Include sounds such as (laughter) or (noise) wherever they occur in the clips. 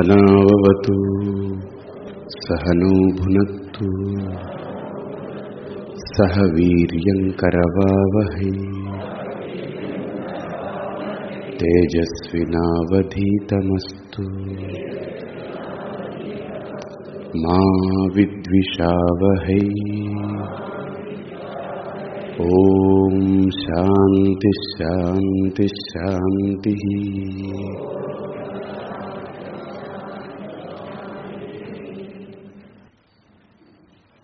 सहनावतु सहनो भुनक्तु सह वीर्यङ्करवावहै। तेजस्विनावधीतमस्तु। मा विद्विषावहै। ॐ शान्तिः शान्तिः शान्तिः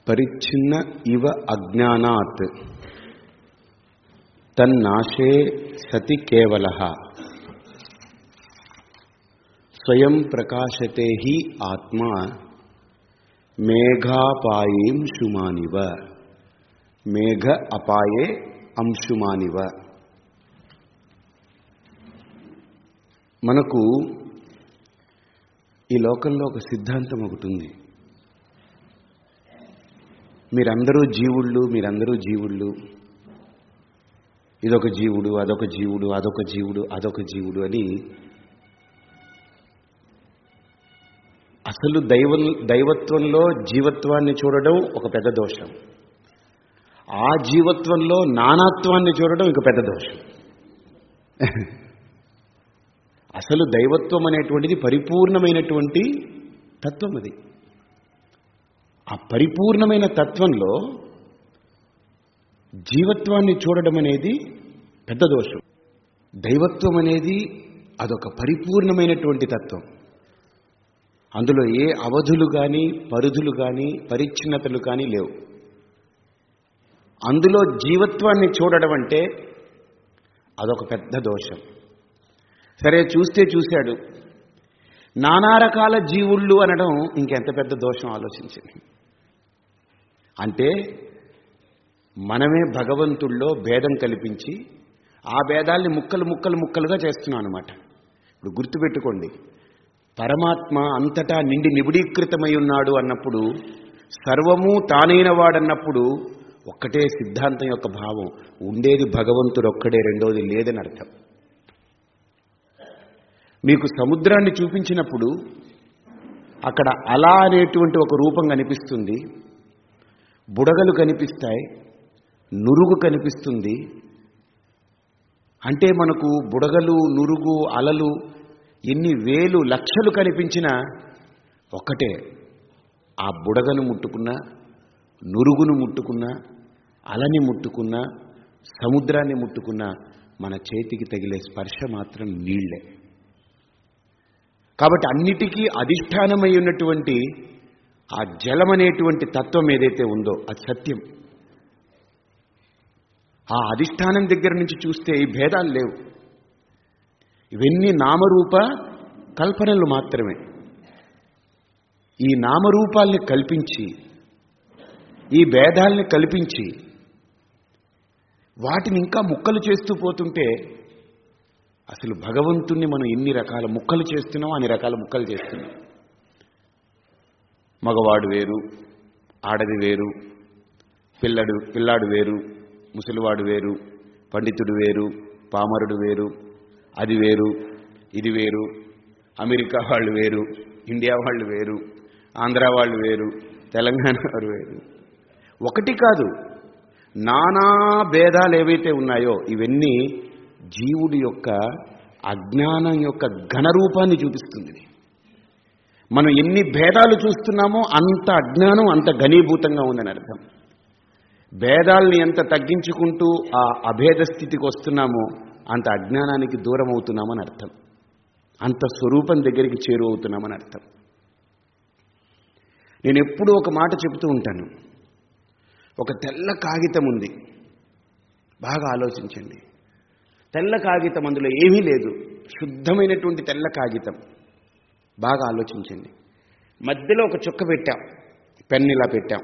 పరిచ్ఛిన్న ఇవ అజ్ఞానాత్. తన్నాశే సతి కేవల. స్వయం ప్రకాశతే హి ఆత్మ మేఘాపాయేం శుమానివ. మేఘ అపాయే అంశుమానివ. మనకు ఈ లోకంలో ఒక సిద్ధాంతం ఒకటి ఉంది. మీరందరూ జీవుళ్ళు మీరందరూ జీవుళ్ళు. ఇదొక జీవుడు అదొక జీవుడు అదొక జీవుడు అదొక జీవుడు అని అసలు దైవ దైవత్వంలో జీవత్వాన్ని చూడడం ఒక పెద్ద దోషం. ఆ జీవత్వంలో నానాత్వాన్ని చూడడం ఇంక పెద్ద దోషం. అసలు దైవత్వం అనేటువంటిది పరిపూర్ణమైనటువంటి తత్వం అది. ఆ పరిపూర్ణమైన తత్వంలో జీవత్వాన్ని చూడడం అనేది పెద్ద దోషం. దైవత్వం అనేది అదొక పరిపూర్ణమైనటువంటి తత్వం. అందులో ఏ అవధులు కానీ పరిధులు కానీ పరిచ్ఛిన్నతలు కానీ లేవు. అందులో జీవత్వాన్ని చూడడం అంటే అదొక పెద్ద దోషం. సరే చూస్తే చూశాడు. నానా రకాల జీవుళ్ళు అనడం ఇంకెంత పెద్ద దోషం ఆలోచించింది అంటే మనమే భగవంతుల్లో భేదం కల్పించి ఆ భేదాల్ని ముక్కలు ముక్కలు ముక్కలుగా చేస్తున్నాం అనమాట ఇప్పుడు గుర్తుపెట్టుకోండి. పరమాత్మ అంతటా నిండి నిబిడీకృతమై ఉన్నాడు అన్నప్పుడు సర్వము తానైన వాడన్నప్పుడు ఒక్కటే సిద్ధాంతం యొక్క భావం. ఉండేది భగవంతుడు ఒక్కడే రెండోది లేదని అర్థం. మీకు సముద్రాన్ని చూపించినప్పుడు అక్కడ అలా అనేటువంటి ఒక రూపం కనిపిస్తుంది. బుడగలు కనిపిస్తాయి నురుగు కనిపిస్తుంది. అంటే మనకు బుడగలు నురుగు అలలు ఎన్ని వేలు లక్షలు కనిపించినా ఒక్కటే. ఆ బుడగను ముట్టుకున్నా నురుగును ముట్టుకున్నా అలని ముట్టుకున్నా సముద్రాన్ని ముట్టుకున్నా మన చేతికి తగిలే స్పర్శ మాత్రం నీళ్ళే కాబట్టి అన్నిటికీ అధిష్టానమై ఉన్నటువంటి ఆ జలం అనేటువంటి తత్వం ఏదైతే ఉందో అది సత్యం. ఆ అధిష్టానం దగ్గర నుంచి చూస్తే ఈ భేదాలు లేవు. ఇవన్నీ నామరూప కల్పనలు మాత్రమే. ఈ నామరూపాల్ని కల్పించి ఈ భేదాల్ని కల్పించి వాటిని ఇంకా ముక్కలు చేస్తూ పోతుంటే అసలు భగవంతుణ్ణి మనం ఎన్ని రకాల ముక్కలు చేస్తున్నాం అన్ని రకాల ముక్కలు చేస్తున్నాం. మగవాడు వేరు ఆడది వేరు పిల్లడు పిల్లాడు వేరు ముసలివాడు వేరు పండితుడు వేరు పామరుడు వేరు అది వేరు ఇది వేరు అమెరికా వాళ్ళు వేరు ఇండియా వాళ్ళు వేరు ఆంధ్ర వాళ్ళు వేరు తెలంగాణ వారు వేరు. ఒకటి కాదు నానా భేదాలు ఏవైతే ఉన్నాయో ఇవన్నీ జీవుడి యొక్క అజ్ఞానం యొక్క ఘనరూపాన్ని చూపిస్తుంది. మనం ఎన్ని భేదాలు చూస్తున్నామో అంత అజ్ఞానం అంత ఘనీభూతంగా ఉందని అర్థం. భేదాల్ని ఎంత తగ్గించుకుంటూ ఆ అభేద స్థితికి వస్తున్నామో అంత అజ్ఞానానికి దూరం అవుతున్నామని అర్థం. అంత స్వరూపం దగ్గరికి చేరువవుతున్నామని అర్థం. నేను ఎప్పుడూ ఒక మాట చెబుతూ ఉంటాను. ఒక తెల్ల కాగితం ఉంది. బాగా ఆలోచించండి. తెల్ల కాగితం అందులో ఏమీ లేదు. శుద్ధమైనటువంటి తెల్ల కాగితం. బాగా ఆలోచించండి మధ్యలో ఒక చుక్క పెట్టాం. పెన్ ఇలా పెట్టాం.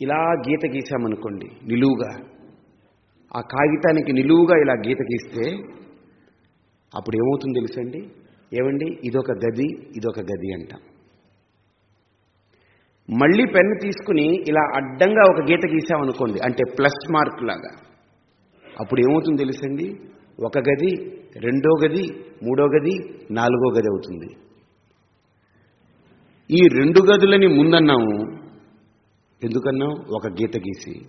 ఇలా గీత గీసామనుకోండి నిలువుగా. ఆ కాగితానికి నిలువుగా ఇలా గీత గీస్తే అప్పుడు ఏమవుతుంది తెలుసండి? ఏమండి? ఇదొక గది ఇదొక గది అంటాం. మళ్ళీ పెన్ను తీసుకుని ఇలా అడ్డంగా ఒక గీత గీసామనుకోండి అంటే ప్లస్ మార్క్ లాగా. అప్పుడు ఏమవుతుంది తెలుసండి? ఒక గది రెండో గది మూడో గది నాలుగో గది అవుతుంది. ఈ రెండు గదులని ముందన్నాము. ఎందుకన్నాం ఒక గీత గీసి.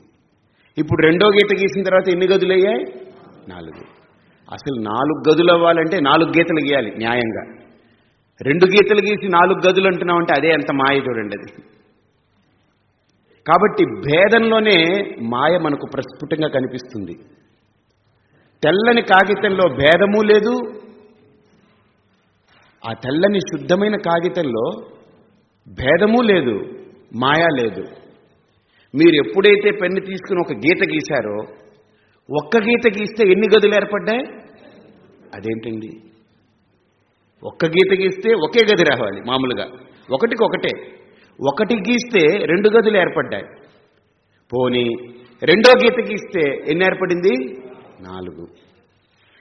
ఇప్పుడు రెండో గీత గీసిన తర్వాత ఎన్ని గదులు అయ్యాయి? నాలుగు. అసలు నాలుగు గదులు అవ్వాలంటే నాలుగు గీతలు గీయాలి న్యాయంగా. రెండు గీతలు గీసి నాలుగు గదులు అంటున్నామంటే అదే ఎంత మాయ చూడండి అది. కాబట్టి భేదంలోనే మాయ మనకు ప్రస్ఫుటంగా కనిపిస్తుంది. తెల్లని కాగితంలో భేదము లేదు. ఆ తెల్లని శుద్ధమైన కాగితంలో భేదము లేదు మాయా లేదు. మీరు ఎప్పుడైతే పెన్ను తీసుకుని ఒక గీత గీశారో ఒక్క గీత గీస్తే ఎన్ని గదులు ఏర్పడ్డాయి? అదేంటండి? ఒక్క గీత గీస్తే ఒకే గది రావాలి మామూలుగా. ఒకటికి ఒకటే. ఒకటి గీస్తే రెండు గదులు ఏర్పడ్డాయి. పోనీ రెండో గీత గీస్తే ఎన్ని ఏర్పడింది? నాలుగు.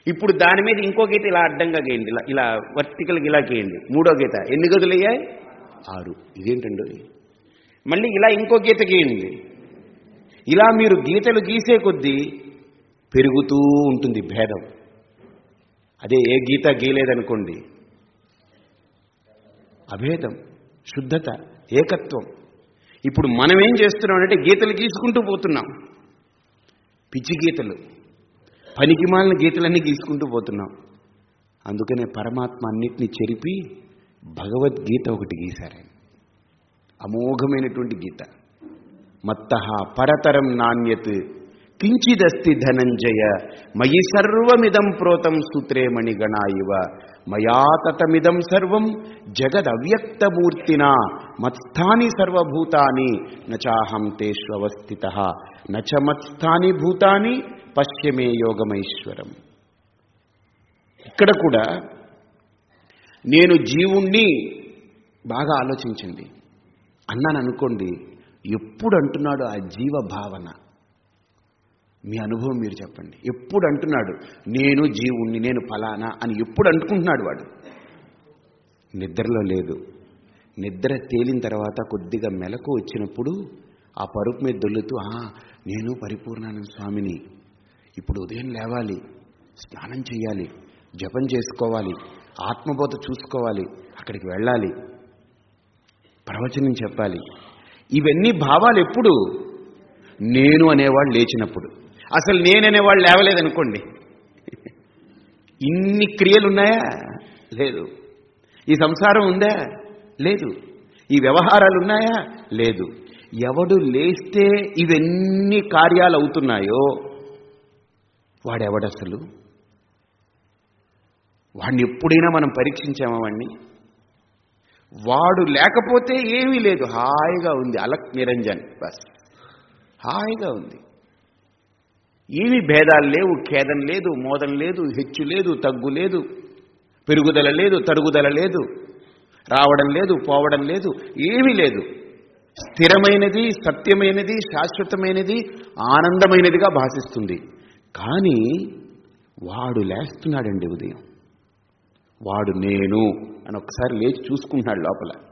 ఇప్పుడు దాని మీద ఇంకో గీత ఇలా అడ్డంగా గీయండి ఇలా ఇలా వర్టికల్గా ఇలా గీయండి. మూడో గీత ఎన్ని గదులు అయ్యాయి? ఆరు. ఇదేంటండి మళ్ళీ ఇలా ఇంకో గీత గీయండి. ఇలా మీరు గీతలు గీసే కొద్దీ పెరుగుతూ ఉంటుంది భేదం. అదే ఏ గీత గీయలేదనుకోండి. అభేదం శుద్ధత ఏకత్వం. ఇప్పుడు మనం ఏం చేస్తున్నాం అంటే గీతలు గీసుకుంటూ పోతున్నాం. పిచ్చి గీతలు. పనికిమాలిన గీతలన్నీ గీసుకుంటూ పోతున్నాం. అందుకనే పరమాత్మ అన్నిటినీ చెరిపి భగవద్గీత ఒకటి గీశారు అమోఘమైనటువంటి గీత. మత్త పరతరం నాణ్యత్ కించిదస్తి ధనంజయ మయి సర్వమిదం ప్రోతం సూత్రే మణిగణా ఇవ మయా తతమిదం సర్వం జగదవ్యక్తమూర్తినా మత్స్థాని సర్వభూతాని నచాహం తేష్వస్థిత నచ మత్స్థాని భూతాని పశ్యమే యోగమైశ్వరం. ఇక్కడ కూడా నేను జీవుణ్ణి బాగా ఆలోచించింది అన్నాను అనుకోండి ఎప్పుడు అంటున్నాడు ఆ జీవ భావన మీ అనుభవం మీరు చెప్పండి. ఎప్పుడు అంటున్నాడు నేను జీవుణ్ణి నేను ఫలానా అని ఎప్పుడు అంటుకుంటున్నాడు వాడు? నిద్రలో లేదు. నిద్ర తేలిన తర్వాత కొద్దిగా మెలకు వచ్చినప్పుడు ఆ పరుపు మీద దొల్లుతూ "ఆ, నేను పరిపూర్ణానంద స్వామిని. ఇప్పుడు ఉదయం లేవాలి స్నానం చేయాలి జపం చేసుకోవాలి ఆత్మబోధ చూసుకోవాలి అక్కడికి వెళ్ళాలి ప్రవచనం చెప్పాలి. ఇవన్నీ భావాలు ఎప్పుడు? నేను అనేవాళ్ళు లేచినప్పుడు. అసలు నేననేవాళ్ళు లేవలేదనుకోండి. ఇన్ని క్రియలు ఉన్నాయా? లేదు. ఈ సంసారం ఉందా? లేదు. ఈ వ్యవహారాలు ఉన్నాయా? లేదు. ఎవడు లేస్తే ఇవన్నీ కార్యాలు అవుతున్నాయో వాడెవడసలు? వాడిని ఎప్పుడైనా మనం పరీక్షించామా వాడిని వాడు లేకపోతే ఏమీ లేదు. హాయిగా ఉంది. అలక్ నిరంజన్. బస్. హాయిగా ఉంది. ఏమీ భేదాలు లేవు. ఖేదం లేదు. మోదం లేదు. హెచ్చు లేదు. తగ్గు లేదు. పెరుగుదల లేదు. తరుగుదల లేదు. రావడం లేదు. పోవడం లేదు. ఏమీ లేదు. స్థిరమైనది సత్యమైనది శాశ్వతమైనది ఆనందమైనదిగా భాషిస్తుంది. కానీ వాడు లేస్తున్నాడండి ఉదయం. వాడు నేను అని ఒకసారి లేచి చూసుకుంటున్నాడు లోపల.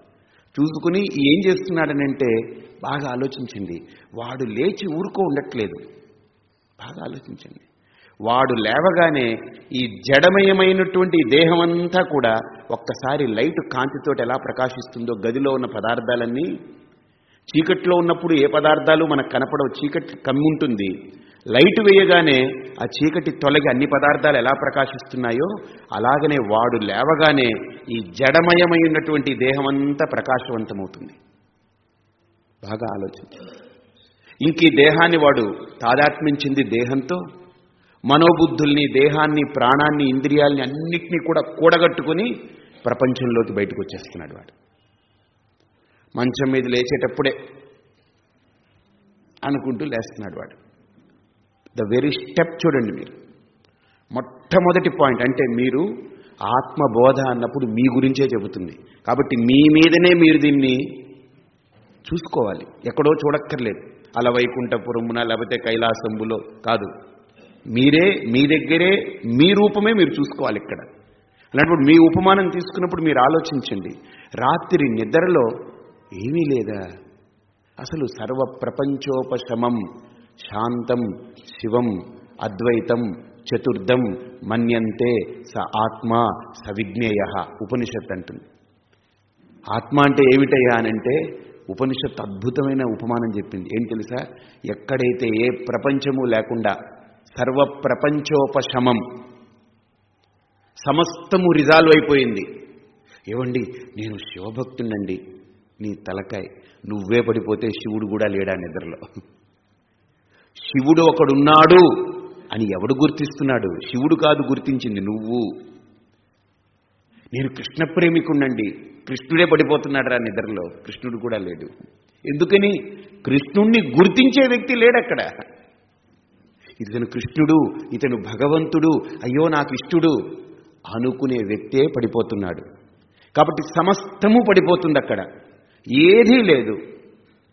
చూసుకుని ఏం చేస్తున్నాడనంటే బాగా ఆలోచించింది వాడు లేచి ఊరుకో ఉండట్లేదు. బాగా ఆలోచించండి. వాడు లేవగానే ఈ జడమయమైనటువంటి దేహం దేహమంతా కూడా ఒక్కసారి లైట్ కాంతితో ఎలా ప్రకాశిస్తుందో గదిలో ఉన్న పదార్థాలన్నీ చీకట్లో ఉన్నప్పుడు ఏ పదార్థాలు మనకు కనపడవు చీకటి కమ్ముంటుంది. లైట్ వేయగానే ఆ చీకటి తొలగి అన్ని పదార్థాలు ఎలా ప్రకాశిస్తున్నాయో అలాగనే వాడు లేవగానే ఈ జడమయమై ఉన్నటువంటి దేహమంతా ప్రకాశవంతమవుతుంది. బాగా ఆలోచించండి ఇంక ఈ దేహాన్ని వాడు తాదాత్మించింది దేహంతో మనోబుద్ధుల్ని దేహాన్ని ప్రాణాన్ని ఇంద్రియాల్ని అన్నిటినీ కూడా కూడగట్టుకుని ప్రపంచంలోకి బయటకు వచ్చేస్తున్నాడు వాడు. మంచం మీద లేచేటప్పుడే అనుకుంటూ లేస్తున్నాడు వాడు. ద వెరీ స్టెప్ చూడండి మీరు. మొట్టమొదటి పాయింట్ అంటే మీరు ఆత్మబోధ అన్నప్పుడు మీ గురించే చెబుతుంది. కాబట్టి మీ మీదనే మీరు దీన్ని చూసుకోవాలి. ఎక్కడో చూడక్కర్లేదు. అలా వైకుంఠపురమున లేకపోతే కైలాసంబులో కాదు. మీరే మీ దగ్గరే మీ రూపమే మీరు చూసుకోవాలి ఇక్కడ. అలాంటప్పుడు మీ ఉపమానం తీసుకున్నప్పుడు మీరు ఆలోచించండి. రాత్రి నిద్రలో ఏమీ లేదా? అసలు సర్వ ప్రపంచోపశమం శాంతం శివం అద్వైతం చతుర్థం మన్యంతే స ఆత్మ సవిజ్ఞేయ ఉపనిషత్ అంటుంది. ఆత్మ అంటే ఏమిటయ్యా అనంటే ఉపనిషత్ అద్భుతమైన ఉపమానం చెప్పింది. ఏం తెలుసా? ఎక్కడైతే ఏ ప్రపంచము లేకుండా సర్వ ప్రపంచోపశమం సమస్తము రిజాల్వ్ అయిపోయింది. ఏవండి? నేను శివభక్తుండండి నీ తలకాయ్. నువ్వే పడిపోతే శివుడు కూడా లేడా నిద్రలో? శివుడు ఒకడున్నాడు అని ఎవడు గుర్తిస్తున్నాడు? శివుడు కాదు గుర్తించింది నువ్వు. నేను కృష్ణ ప్రేమికుండండి కృష్ణుడే పడిపోతున్నాడు రా నిద్రలో. కృష్ణుడు కూడా లేడు. ఎందుకని? కృష్ణుణ్ణి గుర్తించే వ్యక్తి లేడక్కడ. ఇతను కృష్ణుడు ఇతను భగవంతుడు అయ్యో నాకు ఇష్టుడు అనుకునే వ్యక్తే పడిపోతున్నాడు. కాబట్టి సమస్తము పడిపోతుంది అక్కడ ఏదీ లేదు.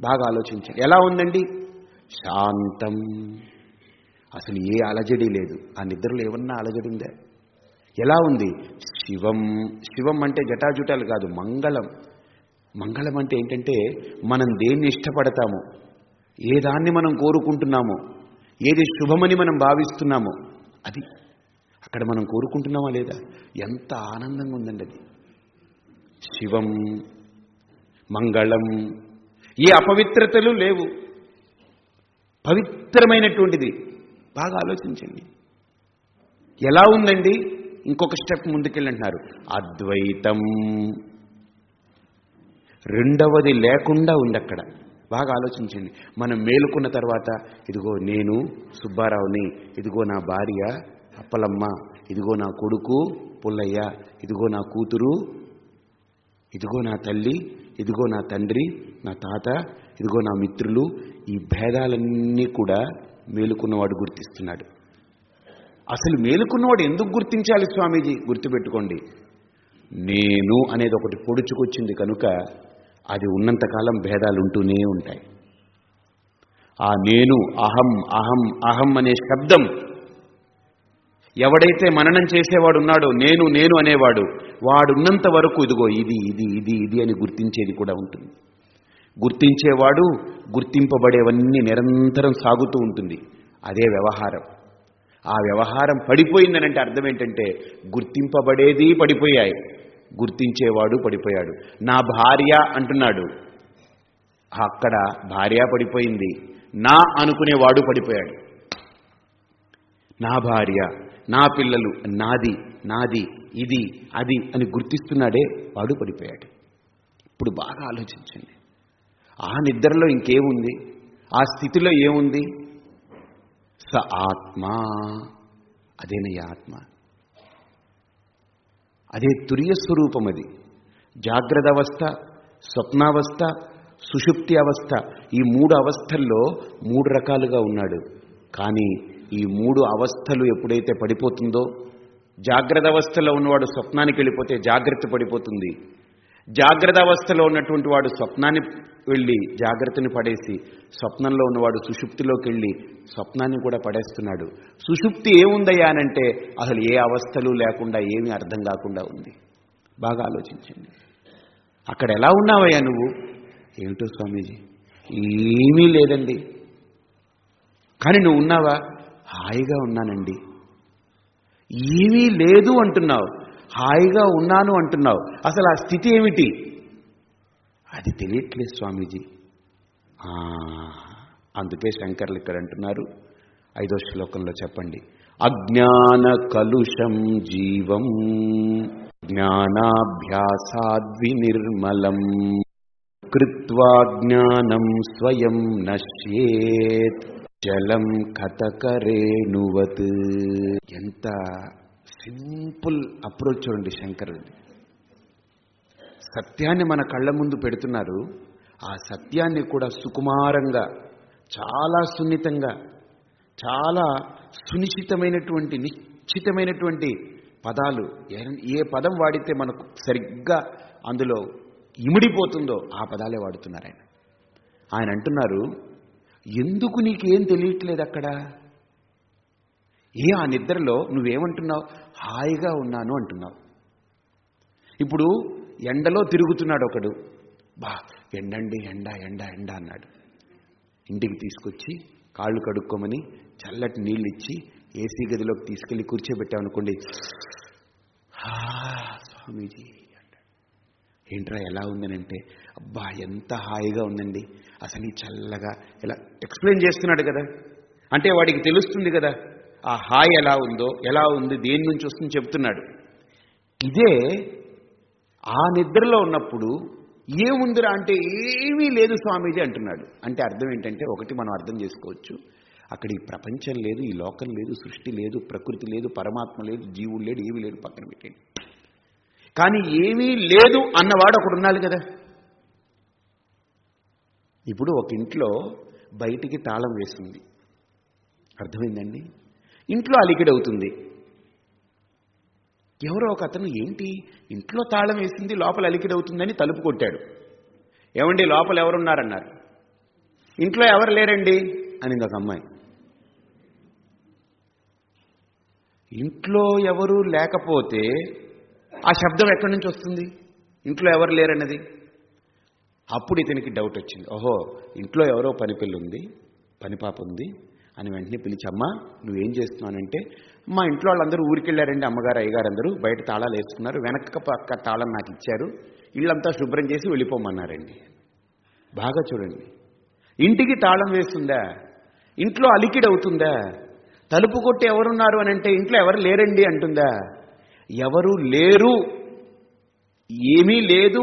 బాగా ఆలోచించాలి ఎలా ఉందండి? శాంతం. అసలు ఏ అలజడి లేదు. ఆ నిద్రలో ఏమన్నా అలజడి ఉందా? ఎలా ఉంది? శివం. శివం అంటే జటాజుటాలు కాదు మంగళం. మంగళం అంటే ఏంటంటే మనం దేన్ని ఇష్టపడతామో ఏ దాన్ని మనం కోరుకుంటున్నామో ఏది శుభమని మనం భావిస్తున్నామో అది అక్కడ మనం కోరుకుంటున్నామా లేదా? ఎంత ఆనందంగా ఉందండి అది. శివం మంగళం ఏ అపవిత్రతలు లేవు. పవిత్రమైనటువంటిది. బాగా ఆలోచించండి. ఎలా ఉందండి? ఇంకొక స్టెప్ ముందుకెళ్ళంటున్నారు. అద్వైతం. రెండవది లేకుండా ఉంది అక్కడ బాగా ఆలోచించండి. మనం మేలుకున్న తర్వాత ఇదిగో నేను సుబ్బారావుని ఇదిగో నా భార్య అప్పలమ్మ ఇదిగో నా కొడుకు పుల్లయ్య ఇదిగో నా కూతురు ఇదిగో నా తల్లి ఇదిగో నా తండ్రి నా తాత ఇదిగో నా మిత్రులు ఈ భేదాలన్నీ కూడా మేలుకున్నవాడు గుర్తిస్తున్నాడు. అసలు మేలుకున్నవాడు ఎందుకు గుర్తించాలి స్వామీజీ? గుర్తుపెట్టుకోండి. నేను అనేది ఒకటి పొడుచుకొచ్చింది కనుక అది ఉన్నంతకాలం భేదాలు ఉంటూనే ఉంటాయి. ఆ నేను అహం అహం అహం అనే శబ్దం ఎవడైతే మననం చేసేవాడు ఉన్నాడో నేను నేను అనేవాడు వాడున్నంత వరకు ఇదిగో ఇది ఇది ఇది ఇది అని గుర్తించేది కూడా ఉంటుంది. గుర్తించేవాడు గుర్తింపబడేవన్నీ నిరంతరం సాగుతూ ఉంటుంది. అదే వ్యవహారం. ఆ వ్యవహారం పడిపోయిందనంటే అర్థం ఏంటంటే గుర్తింపబడేది పడిపోయాయి. గుర్తించేవాడు పడిపోయాడు. నా భార్య అంటున్నాడు. అక్కడ భార్య పడిపోయింది. నా అనుకునేవాడు పడిపోయాడు. నా భార్య నా పిల్లలు నాది నాది ఇది అది అని గుర్తిస్తున్నాడే వాడు పడిపోయాడు. ఇప్పుడు బాగా ఆలోచించండి. ఆ నిద్రలో ఇంకేముంది? ఆ స్థితిలో ఏముంది? స ఆత్మ. అదేనయ్య ఆత్మ. అదే తుర్య స్వరూపం అది జాగ్రత్త అవస్థ స్వప్నావస్థ సుషుప్తి అవస్థ ఈ మూడు అవస్థల్లో మూడు రకాలుగా ఉన్నాడు. కానీ ఈ మూడు అవస్థలు ఎప్పుడైతే పడిపోతుందో జాగ్రత్త అవస్థలో ఉన్నవాడు స్వప్నానికి వెళ్ళిపోతే జాగ్రత్త పడిపోతుంది. జాగ్రత్త అవస్థలో ఉన్నటువంటి వాడు స్వప్నాన్ని వెళ్ళి జాగ్రత్తని పడేసి స్వప్నంలో ఉన్నవాడు సుషుప్తిలోకి వెళ్ళి స్వప్నాన్ని కూడా పడేస్తున్నాడు. సుషుప్తి ఏముందయ్యా అనంటే అసలు ఏ అవస్థలు లేకుండా ఏమీ అర్థం కాకుండా ఉంది. బాగా ఆలోచించండి. అక్కడ ఎలా ఉన్నావయ్యా నువ్వు? ఏమిటో స్వామీజీ ఏమీ లేదండి. కానీ నువ్వు ఉన్నావా? హాయిగా ఉన్నానండి. ఏమీ లేదు అంటున్నావు. హాయిగా ఉన్నాను అంటున్నావు. అసలు ఆ స్థితి ఏమిటి? అది తెలియట్లేదు స్వామీజీ. అందుకే శంకర్లు ఇక్కడ అంటున్నారు. ఐదో శ్లోకంలో చెప్పండి. అజ్ఞాన కలుషం జీవం జ్ఞానాభ్యాసాద్వినిర్మలం కృత్వా జ్ఞానం స్వయం నశ్యేత్ జలం కథకరేణువత్. ఎంత సింపుల్ అప్రోచ్ చూడండి శంకరుడి. సత్యాన్ని మన కళ్ళ ముందు పెడుతున్నారు ఆ సత్యాన్ని కూడా సుకుమారంగా చాలా సున్నితంగా చాలా సునిశ్చితమైనటువంటి నిశ్చితమైనటువంటి పదాలు ఏ- ఏ పదం వాడితే మనకు సరిగ్గా అందులో ఇమిడిపోతుందో ఆ పదాలే వాడుతున్నారు ఆయన. ఆయన అంటున్నారు ఎందుకు నీకేం తెలియట్లేదు అక్కడ? ఏ ఆ నిద్రలో నువ్వేమంటున్నావు? హాయిగా ఉన్నాను అంటున్నావు. ఇప్పుడు ఎండలో తిరుగుతున్నాడు ఒకడు. బా ఎండండి ఎండ ఎండ ఎండ అన్నాడు. ఇంటికి తీసుకొచ్చి కాళ్ళు కడుక్కోమని చల్లటి నీళ్ళు ఇచ్చి ఏసీ గదిలోకి తీసుకెళ్ళి కూర్చోబెట్టామనుకోండి "హా, స్వామీజీ ఏంట్రా ఎలా ఉందనంటే అబ్బా ఎంత హాయిగా ఉందండి. అసలు చల్లగా ఇలా ఎక్స్ప్లెయిన్ చేస్తున్నాడు కదా. అంటే వాడికి తెలుస్తుంది కదా. ఆ హాయ్ ఎలా ఉందో ఎలా ఉంది దేని నుంచి వస్తుంది చెప్తున్నాడు. ఇదే ఆ నిద్రలో ఉన్నప్పుడు ఏముందిరా అంటే ఏమీ లేదు స్వామీజీ అంటున్నాడు. అంటే అర్థం ఏంటంటే ఒకటి మనం అర్థం చేసుకోవచ్చు. అక్కడ ఈ ప్రపంచం లేదు ఈ లోకం లేదు సృష్టి లేదు ప్రకృతి లేదు పరమాత్మ లేదు జీవుడు లేడు ఏమీ లేడు పక్కన పెట్టండి కానీ ఏమీ లేదు అన్నవాడు ఒకడు ఉండాలి కదా. ఇప్పుడు ఒక ఇంట్లో బయటికి తాళం వేసింది అర్థమైందండి? ఇంట్లో అలికిడవుతుంది. ఎవరో ఒక అతను ఏంటి? ఇంట్లో తాళం వేసింది లోపల అలికిడవుతుందని తలుపు కొట్టాడు. ఏమండి లోపల ఎవరున్నారన్నారు? ఇంట్లో ఎవరు లేరండి? అనింది ఒక అమ్మాయి. ఇంట్లో ఎవరు లేకపోతే ఆ శబ్దం ఎక్కడి నుంచి వస్తుంది? ఇంట్లో ఎవరు లేరన్నది? అప్పుడు ఇతనికి డౌట్ వచ్చింది. ఓహో ఇంట్లో ఎవరో పని పిల్ల ఉంది ఉంది అని వెంటనే పిలిచమ్మా నువ్వేం చేస్తున్నానంటే మా ఇంట్లో వాళ్ళందరూ ఊరికి వెళ్ళారండి అమ్మగారు అయ్యగారు అందరూ బయట తాళాలు వేసుకున్నారు. వెనక పక్క తాళం నాకు ఇచ్చారు. ఇళ్ళంతా శుభ్రం చేసి వెళ్ళిపోమన్నారండి. బాగా చూడండి. ఇంటికి తాళం వేస్తుందా? ఇంట్లో అలికిడి అవుతుందా తలుపు కొట్టి ఎవరున్నారు అని అంటే ఇంట్లో ఎవరు లేరండి అంటుందా? ఎవరు లేరు ఏమీ లేదు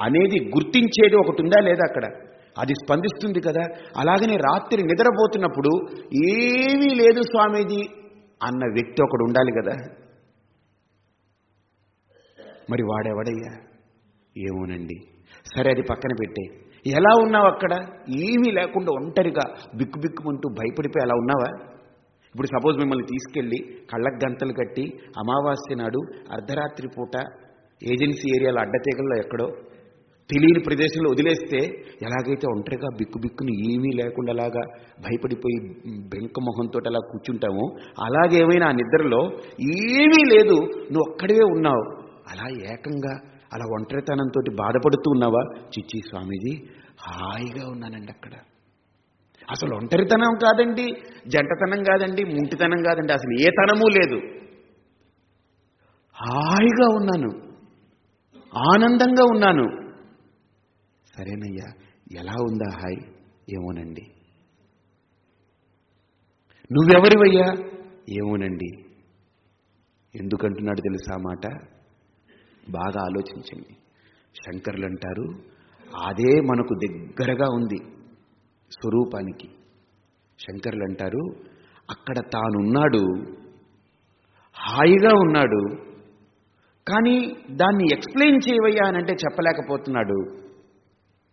అనేది గుర్తించేది ఒకటి ఉందా లేదా అక్కడ? అది స్పందిస్తుంది కదా. అలాగనే రాత్రి నిద్రపోతున్నప్పుడు ఏమీ లేదు స్వామీజీ అన్న వ్యక్తి ఒకడు ఉండాలి కదా. మరి వాడెవడయ్యా? ఏమోనండి. సరే అది పక్కన పెట్టే. ఎలా ఉన్నావు అక్కడ? ఏమీ లేకుండా ఒంటరిగా బిక్కు బిక్కుమంటూ భయపడిపోయి అలా ఉన్నావా? ఇప్పుడు సపోజ్ మిమ్మల్ని తీసుకెళ్ళి కళ్ళకు గంతలు కట్టి అమావాస్య నాడు అర్ధరాత్రి పూట ఏజెన్సీ ఏరియాలో అడ్డతీగల్లో ఎక్కడో తెలియని ప్రదేశంలో వదిలేస్తే ఎలాగైతే ఒంటరిగా బిక్కు బిక్కుని ఏమీ లేకుండా అలాగా భయపడిపోయి బెంక మొహంతో అలా కూర్చుంటామో అలాగేమైనా ఆ నిద్రలో ఏమీ లేదు నువ్వు అక్కడే ఉన్నావు. అలా ఏకంగా అలా ఒంటరితనంతో బాధపడుతూ ఉన్నావా? చిచ్చి స్వామీజీ హాయిగా ఉన్నానండి అక్కడ. అసలు ఒంటరితనం కాదండి జంటతనం కాదండి ముంటితనం కాదండి అసలు ఏ తనమూ లేదు. హాయిగా ఉన్నాను ఆనందంగా ఉన్నాను. సరేనయ్యా ఎలా ఉందా హాయ్? ఏమోనండి. నువ్వెవరివయ్యా? ఏమోనండి. ఎందుకంటున్నాడు తెలుసా మాట? బాగా ఆలోచించండి. శంకర్లు అంటారు అదే మనకు దగ్గరగా ఉంది స్వరూపానికి. శంకర్లు అంటారు అక్కడ తానున్నాడు హాయిగా ఉన్నాడు కానీ దాన్ని ఎక్స్ప్లెయిన్ చేయవయ్యా అని అంటే చెప్పలేకపోతున్నాడు.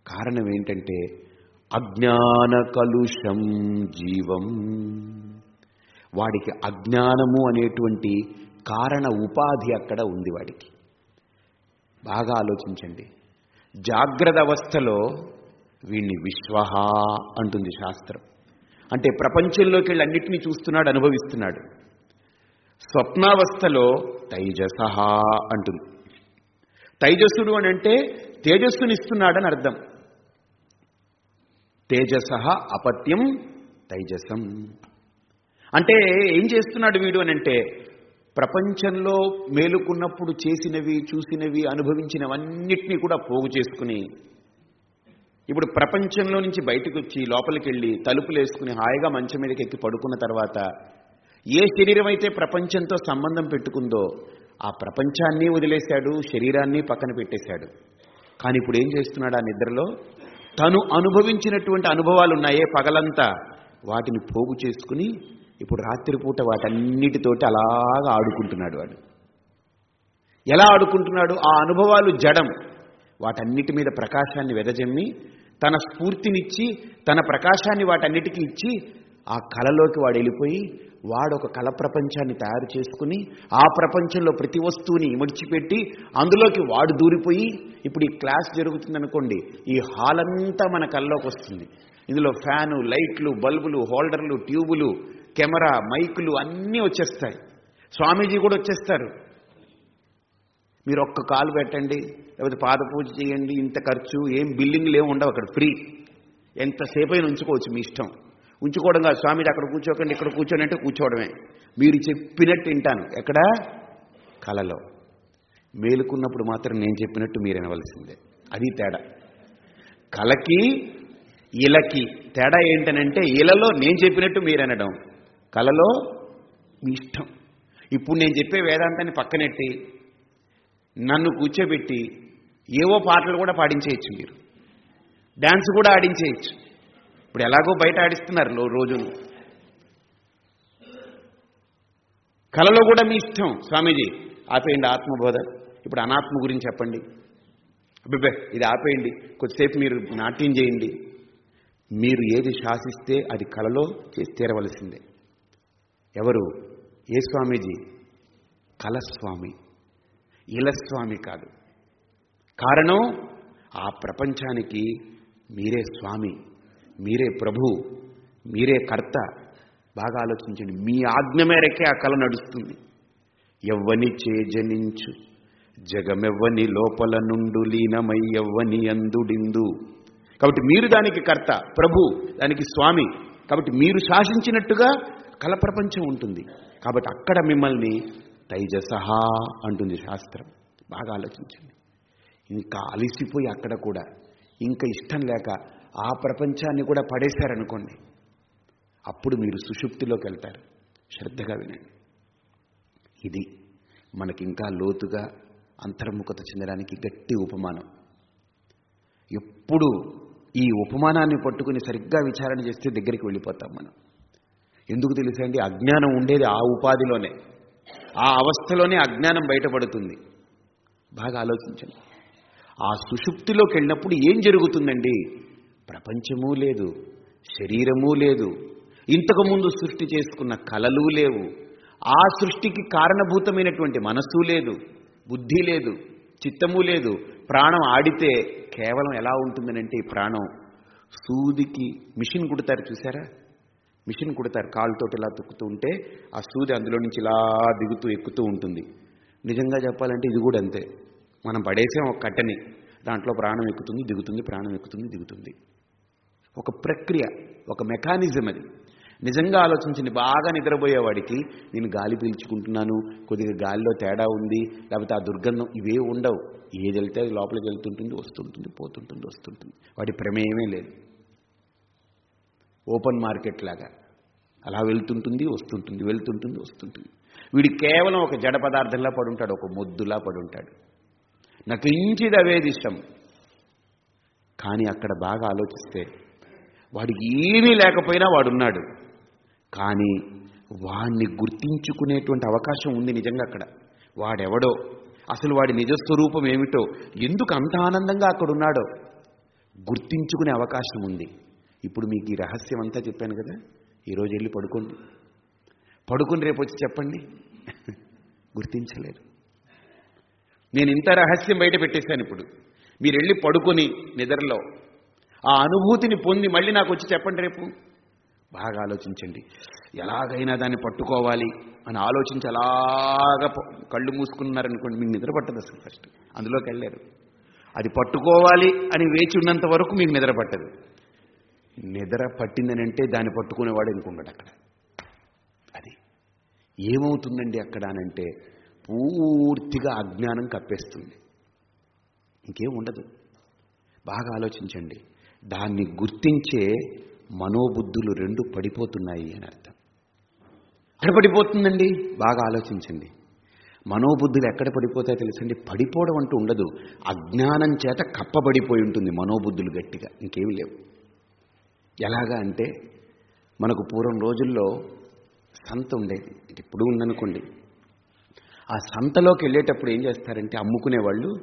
కారణం ఏంటంటే అజ్ఞాన కలుషం జీవం. వాడికి అజ్ఞానము అనేటువంటి కారణ ఉపాధి అక్కడ ఉంది వాడికి. బాగా ఆలోచించండి. జాగ్రత్త అవస్థలో వీణ్ణి విశ్వహ అంటుంది శాస్త్రం. అంటే ప్రపంచంలోకి వెళ్ళి అన్నిటినీ చూస్తున్నాడు అనుభవిస్తున్నాడు. స్వప్నావస్థలో తైజసహ అంటుంది. తైజస్సుడు అని అంటే తేజస్సునిస్తున్నాడని అర్థం. తేజస అపత్యం తైజసం. అంటే ఏం చేస్తున్నాడు వీడు అని అంటే ప్రపంచంలో మేలుకున్నప్పుడు చేసినవి చూసినవి అనుభవించినవన్నిటినీ కూడా పోగు చేసుకుని ఇప్పుడు ప్రపంచంలో నుంచి బయటకు వచ్చి లోపలికి వెళ్ళి తలుపులు వేసుకుని హాయిగా మంచం మీదకి ఎక్కి పడుకున్న తర్వాత ఏ శరీరం అయితే ప్రపంచంతో సంబంధం పెట్టుకుందో ఆ ప్రపంచాన్ని వదిలేశాడు శరీరాన్ని పక్కన పెట్టేశాడు. కానీ ఇప్పుడు ఏం చేస్తున్నాడు ఆ నిద్రలో? తను అనుభవించినటువంటి అనుభవాలు ఉన్నాయే పగలంతా. వాటిని పోగు చేసుకుని ఇప్పుడు రాత్రిపూట వాటన్నిటితోటి అలాగా ఆడుకుంటున్నాడు వాడు. ఎలా ఆడుకుంటున్నాడు? ఆ అనుభవాలు జడం. వాటన్నిటి మీద ప్రకాశాన్ని వెదజమ్మి తన స్ఫూర్తినిచ్చి తన ప్రకాశాన్ని వాటన్నిటికీ ఇచ్చి ఆ కళలోకి వాడు వెళ్ళిపోయి వాడు ఒక కళ ప్రపంచాన్ని తయారు చేసుకుని ఆ ప్రపంచంలో ప్రతి వస్తువుని ఇమడిచిపెట్టి అందులోకి వాడు దూరిపోయి ఇప్పుడు ఈ క్లాస్ జరుగుతుందనుకోండి ఈ హాల్ అంతా మన కళ్ళలోకి వస్తుంది. ఇందులో ఫ్యాను లైట్లు బల్బులు హోల్డర్లు ట్యూబులు కెమెరా మైకులు అన్నీ వచ్చేస్తాయి. స్వామీజీ కూడా వచ్చేస్తారు. మీరు ఒక్క కాలు పెట్టండి లేకపోతే పాద పూజ చేయండి ఇంత ఖర్చు ఏం బిల్డింగ్లు ఏమి ఉండవు అక్కడ ఫ్రీ. ఎంతసేపు అయినా ఉంచుకోవచ్చు మీ ఇష్టం. ఉంచుకోవడం కాదు స్వామి అక్కడ కూర్చోకండి ఇక్కడ కూర్చోండి అంటే కూర్చోవడమే. మీరు చెప్పినట్టు వింటాను. ఎక్కడ? కలలో మేలుకున్నప్పుడు మాత్రం నేను చెప్పినట్టు మీరు వినవలసిందే. అది తేడా. కలకి ఇలకి తేడా ఏంటనంటే ఇలలో నేను చెప్పినట్టు మీరు అనడం కలలో మీ ఇష్టం. ఇప్పుడు నేను చెప్పే వేదాంతాన్ని పక్కనెట్టి నన్ను కూర్చోబెట్టి ఏవో పాటలు కూడా పాడించేయచ్చు మీరు. డ్యాన్స్ కూడా ఆడించేయచ్చు. ఇప్పుడు ఎలాగో బయట ఆడిస్తున్నారు రోజును కళలో కూడా మీ ఇష్టం స్వామీజీ. ఆపేయండి ఆత్మబోధ. ఇప్పుడు అనాత్మ గురించి చెప్పండి. అబ్బే ఇది ఆపేయండి. కొద్దిసేపు మీరు నాట్యం చేయండి. మీరు ఏది శాసిస్తే అది కళలో చేసి తీరవలసిందే. ఎవరు? ఏ స్వామీజీ? కలస్వామి. ఇలస్వామి కాదు. కారణం ఆ ప్రపంచానికి మీరే స్వామి. మీరే ప్రభు మీరే కర్త. బాగా ఆలోచించండి. మీ ఆజ్ఞ మేరకే ఆ కళ నడుస్తుంది. ఎవ్వని చేజనించు. జగమెవ్వని లోపల నుండు లీనమై ఎవ్వని అందుడిందు. కాబట్టి మీరు దానికి కర్త ప్రభు దానికి స్వామి. కాబట్టి మీరు శాసించినట్టుగా కళ ప్రపంచం ఉంటుంది. కాబట్టి అక్కడ మిమ్మల్ని తైజసహా అంటుంది శాస్త్రం. బాగా ఆలోచించండి. ఇంకా అలిసిపోయి అక్కడ కూడా. ఇంకా ఇష్టం లేక ఆ ప్రపంచాన్ని కూడా పడేశారనుకోండి అప్పుడు మీరు సుషుప్తిలోకి వెళ్తారు. శ్రద్ధగా వినండి. ఇది మనకింకా లోతుగా అంతర్ముఖత చెందడానికి గట్టి ఉపమానం. ఎప్పుడు ఈ ఉపమానాన్ని పట్టుకుని సరిగ్గా విచారణ చేస్తే దగ్గరికి వెళ్ళిపోతాం మనం. ఎందుకు తెలుసండి అజ్ఞానం ఉండేది ఆ ఉపాధిలోనే. ఆ అవస్థలోనే అజ్ఞానం బయటపడుతుంది. బాగా ఆలోచించండి. ఆ సుషుప్తిలోకి వెళ్ళినప్పుడు ఏం జరుగుతుందండి? ప్రపంచమూ లేదు శరీరమూ లేదు. ఇంతకుముందు సృష్టి చేసుకున్న కలలు లేవు. ఆ సృష్టికి కారణభూతమైనటువంటి మనస్సు లేదు బుద్ధి లేదు చిత్తము లేదు. ప్రాణం ఆడితే కేవలం ఎలా ఉంటుందనంటే ఈ ప్రాణం. సూదికి మిషన్ కుడతారు చూసారా మిషన్ కుడతారు కాళ్ళతోటి ఇలా తొక్కుతూ ఉంటే ఆ సూది అందులో నుంచి ఇలా దిగుతూ ఎక్కుతూ ఉంటుంది. నిజంగా చెప్పాలంటే ఇది కూడా అంతే. మనం పడేసాం ఒక కట్టని. దాంట్లో ప్రాణం ఎక్కుతుంది దిగుతుంది ప్రాణం ఎక్కుతుంది దిగుతుంది. ఒక ప్రక్రియ ఒక మెకానిజం అది. నిజంగా ఆలోచించండి బాగా నిద్రపోయేవాడికి నేను గాలి పీల్చుకుంటున్నాను కొద్దిగా గాలిలో తేడా ఉంది లేకపోతే ఆ దుర్గంధం ఇవే ఉండవు. ఏది వెళ్తే అది లోపలికి వెళ్తుంటుంది వస్తుంటుంది పోతుంటుంది వస్తుంటుంది. వాటి ప్రమేయమే లేదు. ఓపెన్ మార్కెట్ లాగా. అలా వెళ్తుంటుంది వస్తుంటుంది వెళ్తుంటుంది వస్తుంటుంది. వీడి కేవలం ఒక జడ పదార్థంలా పడుంటాడు ఒక మొద్దులా పడుంటాడు. నాకు ఇంచిది అవేది ఇష్టం. కానీ అక్కడ బాగా ఆలోచిస్తే వాడికి ఏమీ లేకపోయినా వాడున్నాడు. కానీ వాడిని గుర్తించుకునేటువంటి అవకాశం ఉంది నిజంగా అక్కడ. వాడెవడో అసలు వాడి నిజస్వరూపం ఏమిటో ఎందుకు అంత ఆనందంగా అక్కడ ఉన్నాడో గుర్తించుకునే అవకాశం ఉంది. ఇప్పుడు మీకు ఈ రహస్యం అంతా చెప్పాను కదా ఈరోజు వెళ్ళి పడుకోండి. పడుకుని రేపు వచ్చి చెప్పండి. (laughs) గుర్తించలేరు నేను ఇంత రహస్యం బయట పెట్టేశాను ఇప్పుడు. మీరు వెళ్ళి పడుకొని నిద్రలో ఆ అనుభూతిని పొంది మళ్ళీ నాకు వచ్చి చెప్పండి రేపు. బాగా ఆలోచించండి. ఎలాగైనా దాన్ని పట్టుకోవాలి అని ఆలోచించి అలాగా కళ్ళు మూసుకున్నారనుకోండి మీకు నిద్ర పట్టదు అసలు ఫస్ట్ అందులోకి వెళ్ళారు అది పట్టుకోవాలి అని వేచి ఉన్నంత వరకు మీకు నిద్ర పట్టదు. నిద్ర పట్టిందని అంటే దాన్ని పట్టుకునేవాడు అనుకుంటాడు అక్కడ. అది. ఏమవుతుందండి అక్కడ అనంటే పూర్తిగా అజ్ఞానం కప్పేస్తుంది. ఇంకేం ఉండదు. బాగా ఆలోచించండి. దాన్ని గుర్తించే మనోబుద్ధులు రెండు పడిపోతున్నాయి అని అర్థం. ఎక్కడ పడిపోతుందండి? బాగా ఆలోచించండి. మనోబుద్ధులు ఎక్కడ పడిపోతాయో తెలుసండి? పడిపోవడం అంటూ ఉండదు. అజ్ఞానం చేత కప్పబడిపోయి ఉంటుంది మనోబుద్ధులు గట్టిగా. ఇంకేమీ లేవు. ఎలాగా అంటే మనకు పూర్వం రోజుల్లో సంత ఉండేది. ఇది ఇప్పుడు ఉందనుకోండి. ఆ సంతలోకి వెళ్ళేటప్పుడు ఏం చేస్తారంటే అమ్ముకునే వాళ్ళు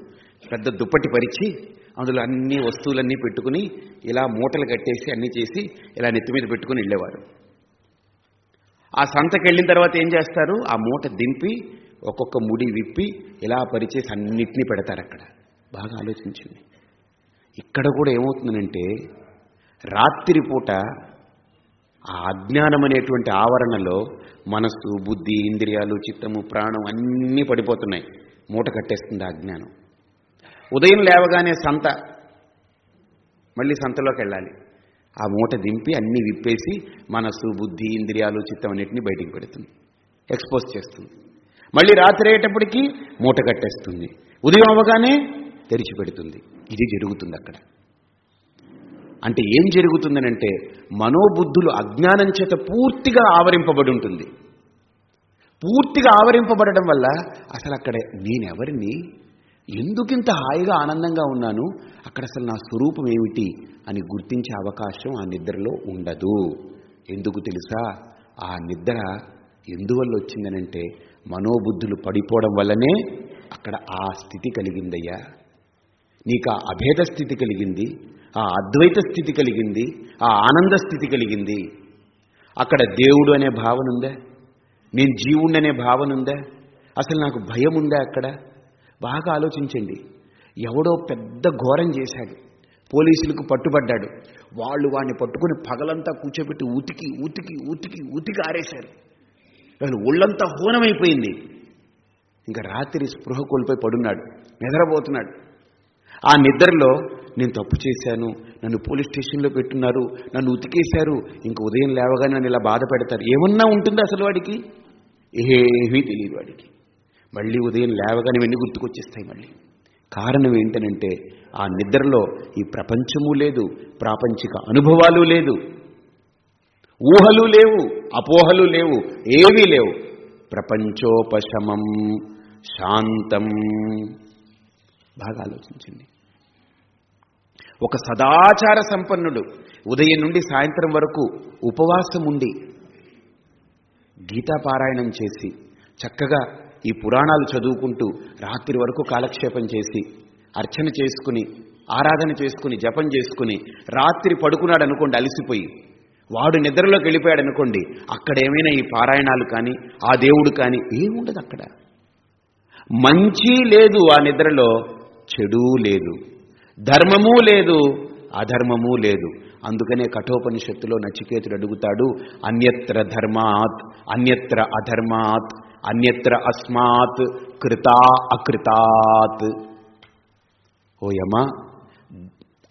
పెద్ద దుప్పటి పరిచి అందులో అన్ని వస్తువులన్నీ పెట్టుకుని ఇలా మూటలు కట్టేసి అన్నీ చేసి ఇలా నెత్తి మీద పెట్టుకుని వెళ్ళేవారు. ఆ సంతకి వెళ్ళిన తర్వాత ఏం చేస్తారు? ఆ మూట దింపి ఒక్కొక్క ముడి విప్పి ఇలా పరిచేసి అన్నిటినీ పెడతారు అక్కడ. బాగా ఆలోచించింది ఇక్కడ కూడా ఏమవుతుందంటే రాత్రిపూట ఆ అజ్ఞానం అనేటువంటి ఆవరణలో మనస్సు బుద్ధి ఇంద్రియాలు చిత్తము ప్రాణం అన్నీ పడిపోతున్నాయి. మూట కట్టేస్తుంది ఆ అజ్ఞానం. ఉదయం లేవగానే సంత. మళ్ళీ సంతలోకి వెళ్ళాలి. ఆ మూట దింపి అన్నీ విప్పేసి మనస్సు బుద్ధి ఇంద్రియాలు చిత్తం అన్నింటినీ బయటికి పెడుతుంది. ఎక్స్పోజ్ చేస్తుంది. మళ్ళీ రాత్రి అయ్యేటప్పటికీ మూట కట్టేస్తుంది. ఉదయం అవ్వగానే తెరిచిపెడుతుంది ఇది జరుగుతుంది అక్కడ. అంటే ఏం జరుగుతుందనంటే మనోబుద్ధులు అజ్ఞానం చేత పూర్తిగా ఆవరింపబడి ఉంటుంది. పూర్తిగా ఆవరింపబడడం వల్ల అసలు అక్కడ నేనెవరిని ఎందుకింత హాయిగా ఆనందంగా ఉన్నాను? అక్కడ అసలు నా స్వరూపం ఏమిటి అని గుర్తించే అవకాశం ఆ నిద్రలో ఉండదు. ఎందుకు తెలుసా? ఆ నిద్ర ఎందువల్ల వచ్చిందనంటే మనోబుద్ధులు పడిపోవడం వల్లనే అక్కడ ఆ స్థితి కలిగిందయ్యా. నీకు ఆ అభేద స్థితి కలిగింది ఆ అద్వైత స్థితి కలిగింది ఆ ఆనంద స్థితి కలిగింది. అక్కడ దేవుడు అనే భావన ఉందా నేను జీవుడు అనే భావన ఉందా అసలు నాకు భయం ఉందా అక్కడ? బాగా ఆలోచించండి. ఎవడో పెద్ద ఘోరం చేశాడు. పోలీసులకు పట్టుబడ్డాడు. వాళ్ళు వాడిని పట్టుకుని పగలంతా కూర్చోబెట్టి ఉతికి ఉతికి ఉతికి ఉతికి ఆరేశారు. అసలు ఒళ్ళంతా హూనమైపోయింది. ఇంకా రాత్రి స్పృహ కోల్పోయి పడున్నాడు. నిద్రపోతున్నాడు. ఆ నిద్రలో నేను తప్పు చేశాను. నన్ను పోలీస్ స్టేషన్లో పెట్టున్నారు. నన్ను ఉతికేశారు. ఇంక ఉదయం లేవగానే నన్ను ఇలా బాధ పెడతారు. ఏమన్నా ఉంటుంది అసలు వాడికి? ఏమీ తెలియదు వాడికి. మళ్ళీ ఉదయం లేవగానే ఇవన్నీ గుర్తుకొచ్చేస్తాయి మళ్ళీ. కారణం ఏంటనంటే ఆ నిద్రలో ఈ ప్రపంచము లేదు ప్రాపంచిక అనుభవాలు లేదు. ఊహలు లేవు అపోహలు లేవు ఏవీ లేవు. ప్రపంచోపశమం శాంతం. బాగా ఆలోచించండి. ఒక సదాచార సంపన్నుడు ఉదయం నుండి సాయంత్రం వరకు ఉపవాసం ఉండి గీతాపారాయణం చేసి చక్కగా ఈ పురాణాలు చదువుకుంటూ రాత్రి వరకు కాలక్షేపం చేసి అర్చన చేసుకుని ఆరాధన చేసుకుని జపం చేసుకుని రాత్రి పడుకున్నాడు అనుకోండి అలసిపోయి వాడు నిద్రలోకి వెళ్ళిపోయాడు అనుకోండి అక్కడ ఏమైనా ఈ పారాయణాలు కానీ ఆ దేవుడు కానీ ఏముండదు అక్కడ. మంచి లేదు ఆ నిద్రలో చెడు లేదు. ధర్మము లేదు అధర్మము లేదు. అందుకనే కఠోపనిషత్తులో నచికేతుడు అడుగుతాడు అన్యత్ర ధర్మాత్ అన్యత్ర అధర్మాత్ అన్యత్ర అస్మాత్ కృతా అకృతాత్. ఓయమ్మా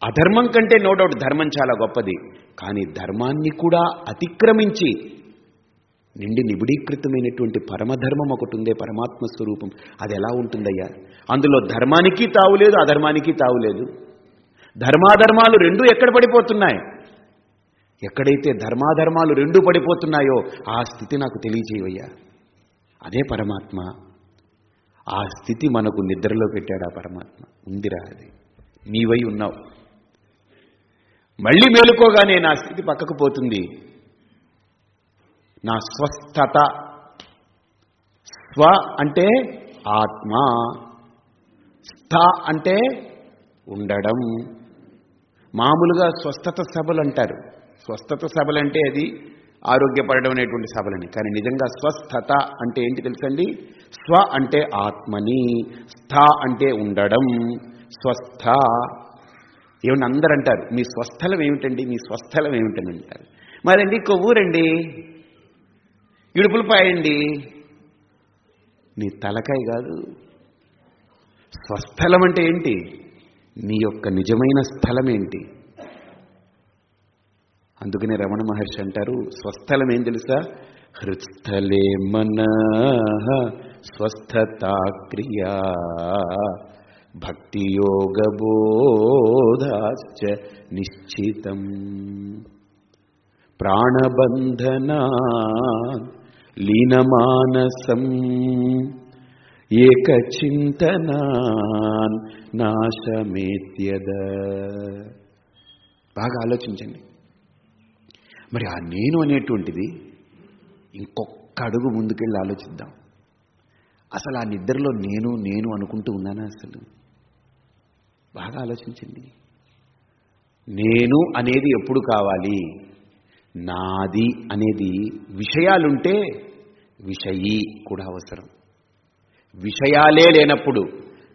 అధర్మం కంటే నో డౌట్ ధర్మం చాలా గొప్పది. కానీ ధర్మాన్ని కూడా అతిక్రమించి నిండి నిబిడీకృతమైనటువంటి పరమధర్మం ఒకటి ఉందే పరమాత్మ స్వరూపం అది ఎలా ఉంటుందయ్యా? అందులో ధర్మానికి తావులేదు అధర్మానికి తావులేదు ధర్మాధర్మాలు రెండూ ఎక్కడ పడిపోతున్నాయి? ఎక్కడైతే ధర్మాధర్మాలు రెండు పడిపోతున్నాయో ఆ స్థితి నాకు తెలియజేయవయ్యా అదే పరమాత్మ. ఆ స్థితి మనకు నిద్రలో పెట్టాడు ఆ పరమాత్మ. ఉందిరా అది. నీవై ఉన్నావు. మళ్ళీ మేలుకోగానే నా స్థితి పక్కకు పోతుంది. నా స్వస్థత. స్వ అంటే ఆత్మ. స్థ అంటే ఉండడం. మామూలుగా స్వస్థత సభలు అంటారు. స్వస్థత సభలు అంటే అది ఆరోగ్యపడడం అనేటువంటి సభలని కానీ నిజంగా స్వస్థత అంటే ఏంటి తెలుసండి? స్వ అంటే ఆత్మని స్థ అంటే ఉండడం స్వస్థ. ఏమన్నా అందరు అంటారు మీ స్వస్థలం ఏమిటండి? మీ స్వస్థలం ఏమిటని అంటారు మరండి కొవ్వూరండి. ఇడుపులపాయండి. నీ తలకాయ కాదు. స్వస్థలం అంటే ఏంటి? నీ యొక్క నిజమైన స్థలం ఏంటి? అందుకనే రమణ మహర్షి అంటారు స్వస్థలం ఏం తెలుసా? హృత్స్థలే మన స్వస్థతా క్రియా భక్తి యోగ బోధాశ్చ నిశ్చితం ప్రాణబంధనా లీనమానసం ఏకచింతనాన్ నాశమేత్యద. బాగా ఆలోచించండి. మరి ఆ నేను అనేటువంటిది ఇంకొక అడుగు ముందుకెళ్ళి ఆలోచిద్దాం. అసలు ఆ నిద్రలో నేను నేను అనుకుంటూ ఉన్నానా అసలు? బాగా ఆలోచించండి. నేను అనేది ఎప్పుడు కావాలి? నాది అనేది విషయాలుంటే విషయీ కూడా అవసరం. విషయాలే లేనప్పుడు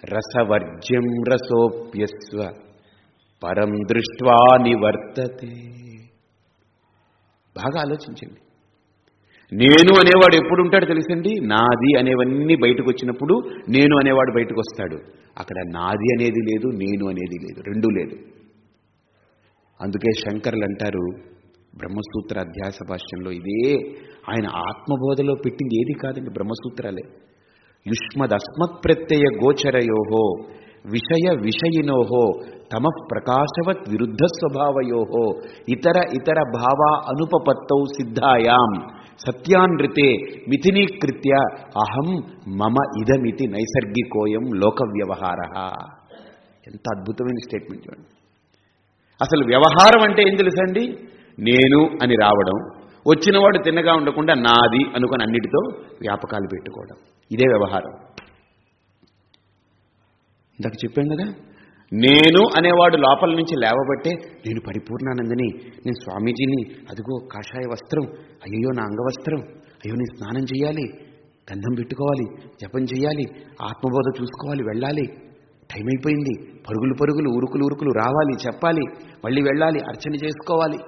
రసవర్జ్యం రసోప్యస్వ పరం దృష్ట్వా నివర్తతే. బాగా ఆలోచించండి. నేను అనేవాడు ఎప్పుడు ఉంటాడు తెలుసండి నాది అనేవన్నీ బయటకు వచ్చినప్పుడు నేను అనేవాడు బయటకు వస్తాడు అక్కడ నాది అనేది లేదు నేను అనేది లేదు రెండూ లేదు. అందుకే శంకర్లు అంటారు బ్రహ్మసూత్ర అధ్యాస భాష్యంలో ఇదే ఆయన ఆత్మబోధలో పెట్టింది ఏది కాదండి బ్రహ్మసూత్రాలే. యుష్మదస్మత్ ప్రత్యయ గోచరయోహో విషయ విషయినోహో తమ ప్రకాశవత్ విరుద్ధ స్వభావయోహో ఇతర ఇతర భావ అనుపపత్తౌ సిద్ధాయాం సత్యాన్రితే మిథినీకృత్య అహం మమ ఇదమితి నైసర్గికోయం లోక వ్యవహార ఎంత అద్భుతమైన స్టేట్మెంట్ చూడండి. అసలు వ్యవహారం అంటే ఏం తెలుసండి? నేను అని రావడం వచ్చినవాడు తిన్నగా ఉండకుండా నాది అనుకుని అన్నిటితో వ్యాపకాలు పెట్టుకోవడం. ఇదే వ్యవహారం. ఇందాక చెప్పాను కదా? నేను అనేవాడు లోపల నుంచి లేవబట్టే నేను పరిపూర్ణానందని నేను స్వామీజీని అదిగో కాషాయ వస్త్రం అయ్యో నా అంగవస్త్రం అయ్యో నేను స్నానం చేయాలి గంధం పెట్టుకోవాలి జపం చేయాలి ఆత్మబోధ చూసుకోవాలి వెళ్ళాలి. టైం అయిపోయింది పరుగులు పరుగులు ఉరుకులు ఉరుకులు రావాలి చెప్పాలి మళ్ళీ వెళ్ళాలి అర్చన చేసుకోవాలి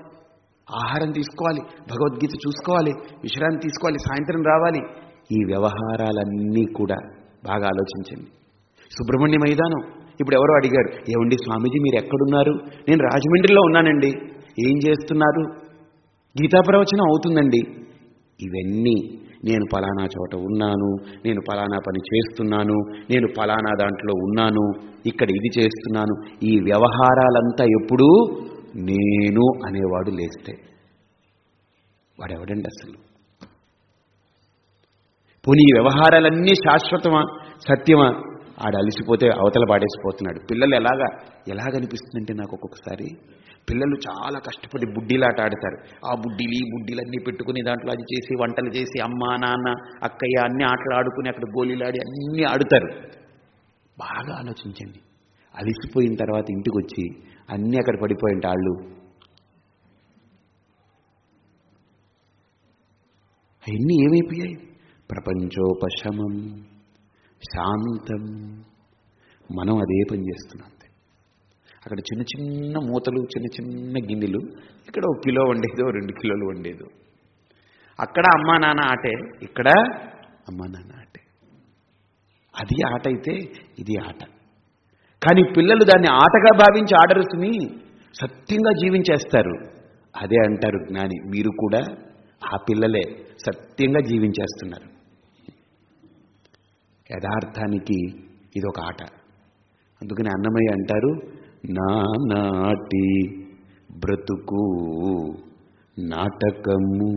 ఆహారం తీసుకోవాలి భగవద్గీత చూసుకోవాలి విశ్రాంతి తీసుకోవాలి సాయంత్రం రావాలి. ఈ వ్యవహారాలన్నీ కూడా బాగా ఆలోచించండి. సుబ్రహ్మణ్య మైదానం. ఇప్పుడు ఎవరో అడిగారు ఏమండి స్వామీజీ మీరు ఎక్కడున్నారు నేను రాజమండ్రిలో ఉన్నానండి. ఏం చేస్తున్నారు? గీతా ప్రవచనం అవుతుందండి. ఇవన్నీ నేను పలానా చోట ఉన్నాను నేను పలానా పని చేస్తున్నాను నేను పలానా దాంట్లో ఉన్నాను ఇక్కడ ఇది చేస్తున్నాను. ఈ వ్యవహారాలంతా ఎప్పుడూ నేను అనేవాడు లేస్తే. వాడెవడండి అసలు? పోనీ ఈ వ్యవహారాలన్నీ శాశ్వతమా సత్యమా? ఆడ అలసిపోతే అవతల పాడేసిపోతున్నాడు. పిల్లలు ఎలాగా ఎలాగనిపిస్తుందంటే నాకు ఒక్కొక్కసారి పిల్లలు చాలా కష్టపడి బుడ్డీలాట ఆడతారు. ఆ బుడ్డీలు ఈ బుడ్డీలన్నీ పెట్టుకుని దాంట్లో అది చేసి వంటలు చేసి అమ్మ నాన్న అక్కయ్య అన్ని ఆటలు ఆడుకుని అక్కడ గోళీలాడి అన్నీ ఆడుతారు. బాగా ఆలోచించండి. అలిసిపోయిన తర్వాత ఇంటికి వచ్చి అన్నీ అక్కడ పడిపోయిన వాళ్ళు అవన్నీ ఏమైపోయాయి? ప్రపంచోపశమం శాంతం. మనం అదే పని చేస్తున్నాం అంతే. అక్కడ చిన్న చిన్న మూతలు చిన్న చిన్న గిన్నెలు ఇక్కడ ఒక కిలో వండేదో రెండు కిలోలు వండేదో. అక్కడ అమ్మా నాన్న ఆటే ఇక్కడ అమ్మా నాన్న ఆటే. అది ఆట అయితే ఇది ఆట. కానీ పిల్లలు దాన్ని ఆటగా భావించి ఆడరుసుని సత్యంగా జీవించేస్తారు. అదే అంటారు జ్ఞాని. మీరు కూడా ఆ పిల్లలే సత్యంగా జీవించేస్తున్నారు. యథార్థానికి ఇది ఒక ఆట. అందుకని అన్నమయ్య అంటారు నానాటి బ్రతుకు నాటకము.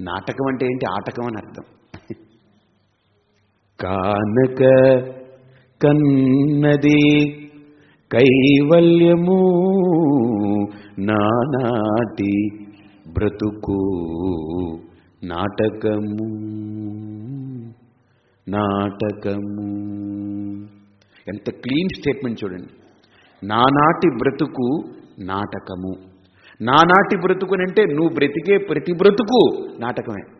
నాటకం అంటే ఏంటి? ఆటకం అని అర్థం. కానక కన్నది కైవల్యము నానాటి బ్రతుకు నాటకము. నాటకము. ఎంత క్లీన్ స్టేట్మెంట్ చూడండి. నానాటి బ్రతుకు నాటకము. నానాటి బ్రతుకునంటే నువ్వు బ్రతికే ప్రతి బ్రతుకు నాటకమే.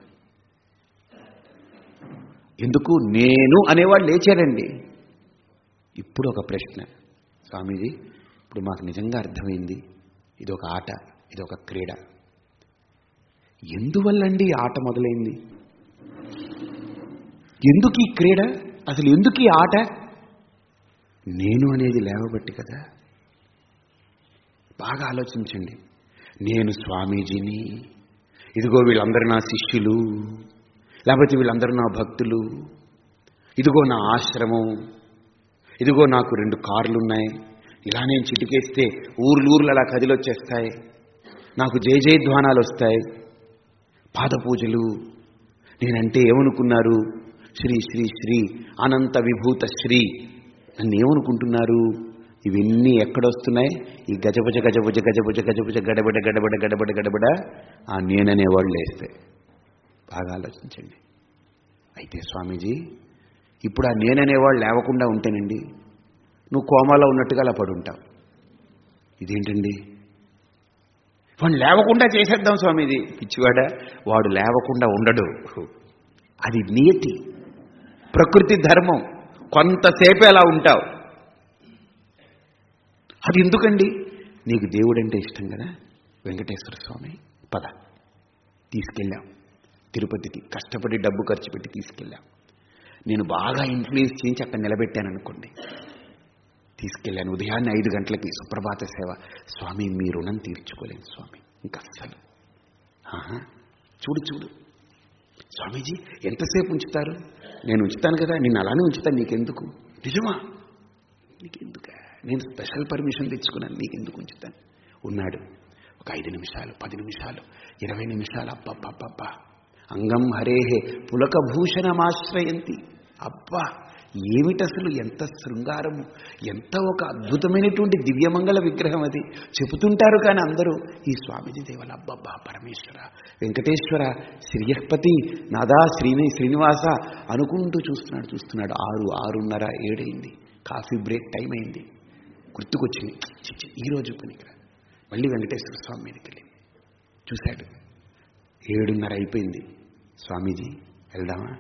ఎందుకు? నేను అనేవాళ్ళు లేచారండి. ఇప్పుడు ఒక ప్రశ్న. స్వామీజీ ఇప్పుడు మాకు నిజంగా అర్థమైంది. ఇది ఒక ఆట ఇది ఒక క్రీడ. ఎందువల్లండి ఆట మొదలైంది? ఎందుకు ఈ క్రీడ? అసలు ఎందుకు ఈ ఆట? నేను అనేది లేవబట్టి కదా. బాగా ఆలోచించండి. నేను స్వామీజీని ఇదిగో వీళ్ళందరూ నా శిష్యులు లేకపోతే వీళ్ళందరూ నా భక్తులు ఇదిగో నా ఆశ్రమం ఇదిగో నాకు రెండు కార్లు ఉన్నాయి ఇలా నేను చిటికేస్తే ఊర్లు ఊర్లు అలా కదిలొచ్చేస్తాయి నాకు జయ జయధ్వానాలు వస్తాయి పాద పూజలు నేనంటే ఏమనుకున్నారు? శ్రీ శ్రీ శ్రీ అనంత విభూత శ్రీ నన్ను ఏమనుకుంటున్నారు? ఇవన్నీ ఎక్కడొస్తున్నాయి? ఈ గజభుజ గజబుజ గజబుజ గజభుజ గడబడ గడబడ గడబడ గడబడ ఆ నేననేవాళ్ళు లేస్తే. బాగా ఆలోచించండి. అయితే స్వామీజీ ఇప్పుడు ఆ నేననేవాళ్ళు లేవకుండా ఉంటేనండి నువ్వు కోమాలో ఉన్నట్టుగా అలా పడుంటావు. ఇదేంటండి? వాడు లేవకుండా చేసేద్దాం స్వామీజీ. పిచ్చివాడ వాడు లేవకుండా ఉండడు. అది నియతి. ప్రకృతి ధర్మం కొంతసేపే అలా ఉంటావు. అది ఎందుకండి? నీకు దేవుడంటే ఇష్టం కదా? వెంకటేశ్వర స్వామి పద. తీసుకెళ్ళాం. తిరుపతికి కష్టపడి డబ్బు ఖర్చు పెట్టి తీసుకెళ్ళాం. నేను బాగా ఇన్ఫ్లుయెన్స్ చేయించి అక్కడ నిలబెట్టాను అనుకోండి తీసుకెళ్ళాను. ఉదయాన్నే ఐదు గంటలకి సుప్రభాత సేవ. స్వామి మీ రుణం తీర్చుకోలేను స్వామి. ఇంకా అస్సలు ఆహా, చూడు చూడు. స్వామీజీ ఎంతసేపు ఉంచుతారు? నేను ఉంచుతాను కదా నేను అలానే ఉంచుతాను నీకెందుకు? నిజమా? నీకెందుక? నేను స్పెషల్ పర్మిషన్ తెచ్చుకున్నాను నీకెందుకు ఉంచుతాను? ఉన్నాడు. ఒక ఐదు నిమిషాలు పది నిమిషాలు ఇరవై నిమిషాలు అబ్బబ్బబ్బబ్బా. అంగం హరేహే పులకభూషణమాశ్రయంతి. అబ్బా! ఏమిటసలు ఎంత శృంగారము ఎంత ఒక అద్భుతమైనటువంటి దివ్యమంగళ విగ్రహం అది? చెబుతుంటారు కానీ అందరూ ఈ స్వామిజీ దేవల అబ్బబ్బా పరమేశ్వర వెంకటేశ్వర శ్రీయపతి నాదా శ్రీని శ్రీనివాస అనుకుంటూ చూస్తున్నాడు చూస్తున్నాడు. ఆరు ఆరున్నర ఏడైంది. కాఫీ బ్రేక్ టైం అయింది. గుర్తుకొచ్చింది. ఈరోజు పనికిరా. మళ్ళీ వెంకటేశ్వర స్వామి మీదకి వెళ్ళింది చూశాడు. ఏడున్నర అయిపోయింది. స్వామీజీ వెళ్దామా?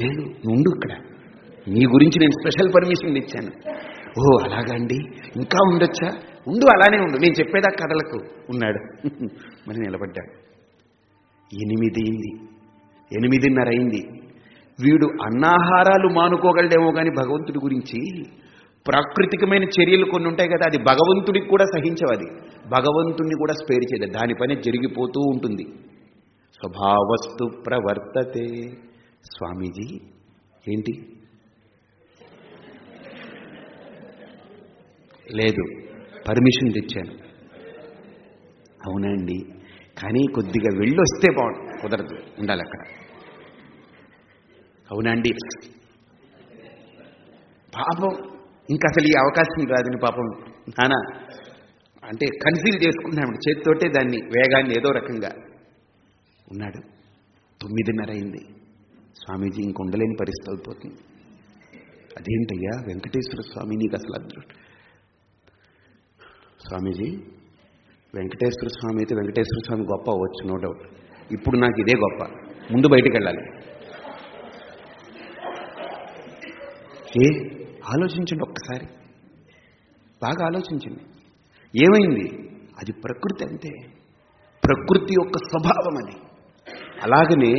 లేదు నుండు ఇక్కడ. నీ గురించి నేను స్పెషల్ పర్మిషన్ ఇచ్చాను. ఓ అలాగా అండి? ఇంకా ఉండొచ్చా? ఉండు అలానే ఉండు. నేను చెప్పేదా కథలకు? ఉన్నాడు. (laughs) మరి నిలబడ్డాడు ఎనిమిది అయింది. ఎనిమిదిన్నర అయింది. వీడు అన్నాహారాలు మానుకోగలడేమో కానీ భగవంతుడి గురించి ప్రాకృతికమైన చర్యలు కొన్ని ఉంటాయి కదా అది భగవంతుడికి కూడా సహించవది భగవంతుడిని భగవంతుణ్ణి కూడా స్పేర్ చేయదు. దాని పని జరిగిపోతూ ఉంటుంది. స్వభావస్తు ప్రవర్తతే. స్వామీజీ ఏంటి? లేదు. పర్మిషన్ తెచ్చాను. అవునండి. కానీ కొద్దిగా వెళ్ళొస్తే బాగుండు కుదరదు. ఉండాలి అక్కడ. అవునండి. పాపం ఇంకా అసలు ఈ అవకాశం రాదని పాపం నాన్న అంటే కన్సీల్ చేసుకున్నాడు చేతితోటే దాన్ని వేగాన్ని ఏదో రకంగా. ఉన్నాడు. తొమ్మిదిన్నర అయింది. స్వామీజీ ఇంక ఉండలేని పరిస్థితి అయిపోతుంది. అదేంటయ్యా? వెంకటేశ్వర స్వామి నీకు అసలు అదృష్టం. స్వామీజీ వెంకటేశ్వర స్వామి అయితే వెంకటేశ్వర స్వామి గొప్ప అవ్వచ్చు నో డౌట్ ఇప్పుడు నాకు ఇదే గొప్ప. ముందు బయటికి వెళ్ళాలి. ఏ? ఆలోచించండి ఒక్కసారి. బాగా ఆలోచించండి. ఏమైంది? అది ప్రకృతి అంతే. ప్రకృతి యొక్క స్వభావం అది. అలాగనే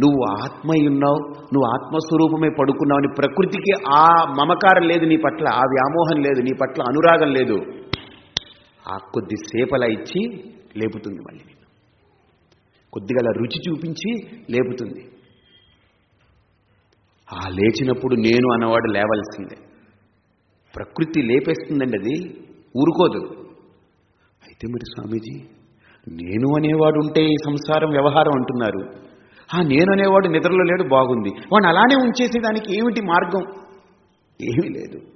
నువ్వు ఆత్మ ఉన్నావు నువ్వు ఆత్మస్వరూపమే పడుకున్నావు ప్రకృతికి ఆ మమకారం లేదు నీ పట్ల ఆ వ్యామోహం లేదు నీ పట్ల అనురాగం లేదు. ఆ కొద్ది సేపలా ఇచ్చి లేపుతుంది మళ్ళీ నేను కొద్దిగా రుచి చూపించి లేపుతుంది. ఆ లేచినప్పుడు నేను అన్నవాడు లేవలసిందే. ప్రకృతి లేపేస్తుందండి అది ఊరుకోదు. అయితే మరి స్వామీజీ నేను అనేవాడు ఉంటే ఈ సంసారం వ్యవహారం అంటున్నారు. ఆ నేను అనేవాడు నిద్రలో లేడు బాగుంది. వాడిని అలానే ఉంచేసేదానికి ఏమిటి మార్గం? ఏమీ లేదు.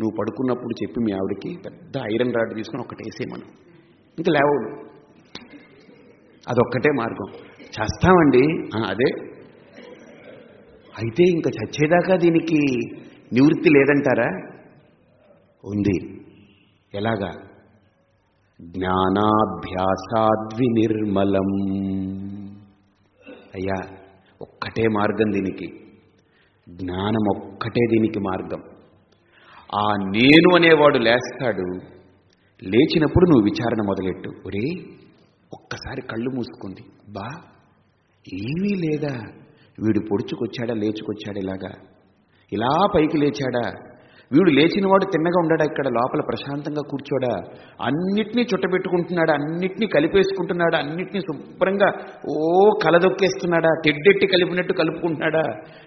నువ్వు పడుకున్నప్పుడు చెప్పి మీ ఆవిడకి పెద్ద ఐరన్ రాడ్ తీసుకుని ఒకటి వేసేయమను. ఇంకా లేవడు అదొక్కటే మార్గం. చేస్తామండి. అదే. అయితే ఇంకా చచ్చేదాకా దీనికి నివృత్తి లేదంటారా? ఉంది. ఎలాగా? జ్ఞానాభ్యాసాద్వినిర్మలం. అయ్యా ఒక్కటే మార్గం దీనికి. జ్ఞానం ఒక్కటే దీనికి మార్గం. ఆ నేను అనేవాడు లేస్తాడు. లేచినప్పుడు నువ్వు విచారణ మొదలెట్టు. ఒరే ఒక్కసారి కళ్ళు మూసుకుంది బా ఏమీ లేదా? వీడు పొడుచుకొచ్చాడా లేచుకొచ్చాడా ఇలాగా? ఇలా పైకి లేచాడా? వీడు లేచినవాడు తిన్నగా ఉండడా ఇక్కడ? లోపల ప్రశాంతంగా కూర్చోడా? అన్నిటినీ చుట్టబెట్టుకుంటున్నాడా? అన్నిటినీ కలిపేసుకుంటున్నాడా? అన్నిటినీ శుభ్రంగా ఓ కలదొక్కేస్తున్నాడా? తెడ్డెట్టి కలిపినట్టు కలుపుకుంటున్నాడా?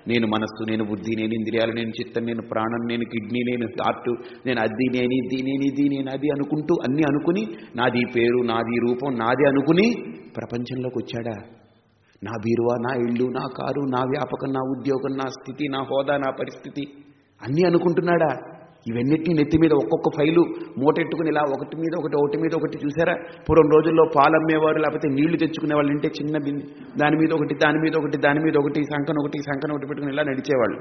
నేను మనస్సు నేను బుద్ధి నేను ఇంద్రియాలు నేను చిత్తం నేను ప్రాణం నేను కిడ్నీ నేను హార్ట్ నేను అది నేను ఇది నేను ఇది నేను అది అనుకుంటూ అన్నీ అనుకుని నాది ఈ పేరు నాది ఈ రూపం నాది అనుకుని ప్రపంచంలోకి వచ్చాడా? నా బీరువా నా ఇల్లు నా కారు నా వ్యాపకం నా ఉద్యోగం నా స్థితి నా హోదా నా పరిస్థితి అన్నీ అనుకుంటున్నాడా? ఇవన్నిటిని నెత్తి మీద ఒక్కొక్క ఫైలు మూటెట్టుకుని ఇలా ఒకటి మీద ఒకటి ఒకటి మీద ఒకటి చూసారా? పూర్వం రోజుల్లో పాలు అమ్మేవారు లేకపోతే నీళ్ళు తెచ్చుకునే వాళ్ళు ఉంటే చిన్న బింది దాని మీద ఒకటి దాని మీద ఒకటి దాని మీద ఒకటి సంకన ఒకటి సంకన ఒకటి పెట్టుకుని ఇలా నడిచేవాళ్ళు.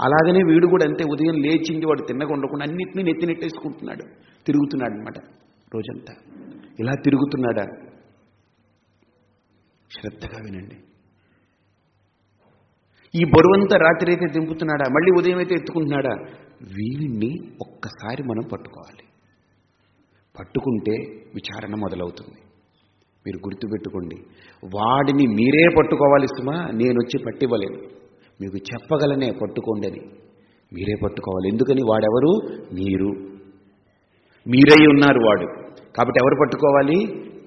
అలాగనే వీడు కూడా అంతే ఉదయం లేచింది వాడు తిన్నగా ఉండకుండా అన్నిటినీ నెత్తి నెట్టేసుకుంటున్నాడు. తిరుగుతున్నాడు అనమాట రోజంతా. ఇలా తిరుగుతున్నాడా? శ్రద్ధగా వినండి. ఈ బరువంతా రాత్రి అయితే దింపుతున్నాడా? మళ్ళీ ఉదయం అయితే ఎత్తుకుంటున్నాడా? వీడిని ఒక్కసారి మనం పట్టుకోవాలి. పట్టుకుంటే విచారణ మొదలవుతుంది. మీరు గుర్తుపెట్టుకోండి. వాడిని మీరే పట్టుకోవాలి సుమా నేను వచ్చి పట్టివ్వలేను. మీకు చెప్పగలనే పట్టుకోండి అని. మీరే పట్టుకోవాలి. ఎందుకని? వాడెవరు? మీరు. మీరై ఉన్నారు వాడు. కాబట్టి ఎవరు పట్టుకోవాలి?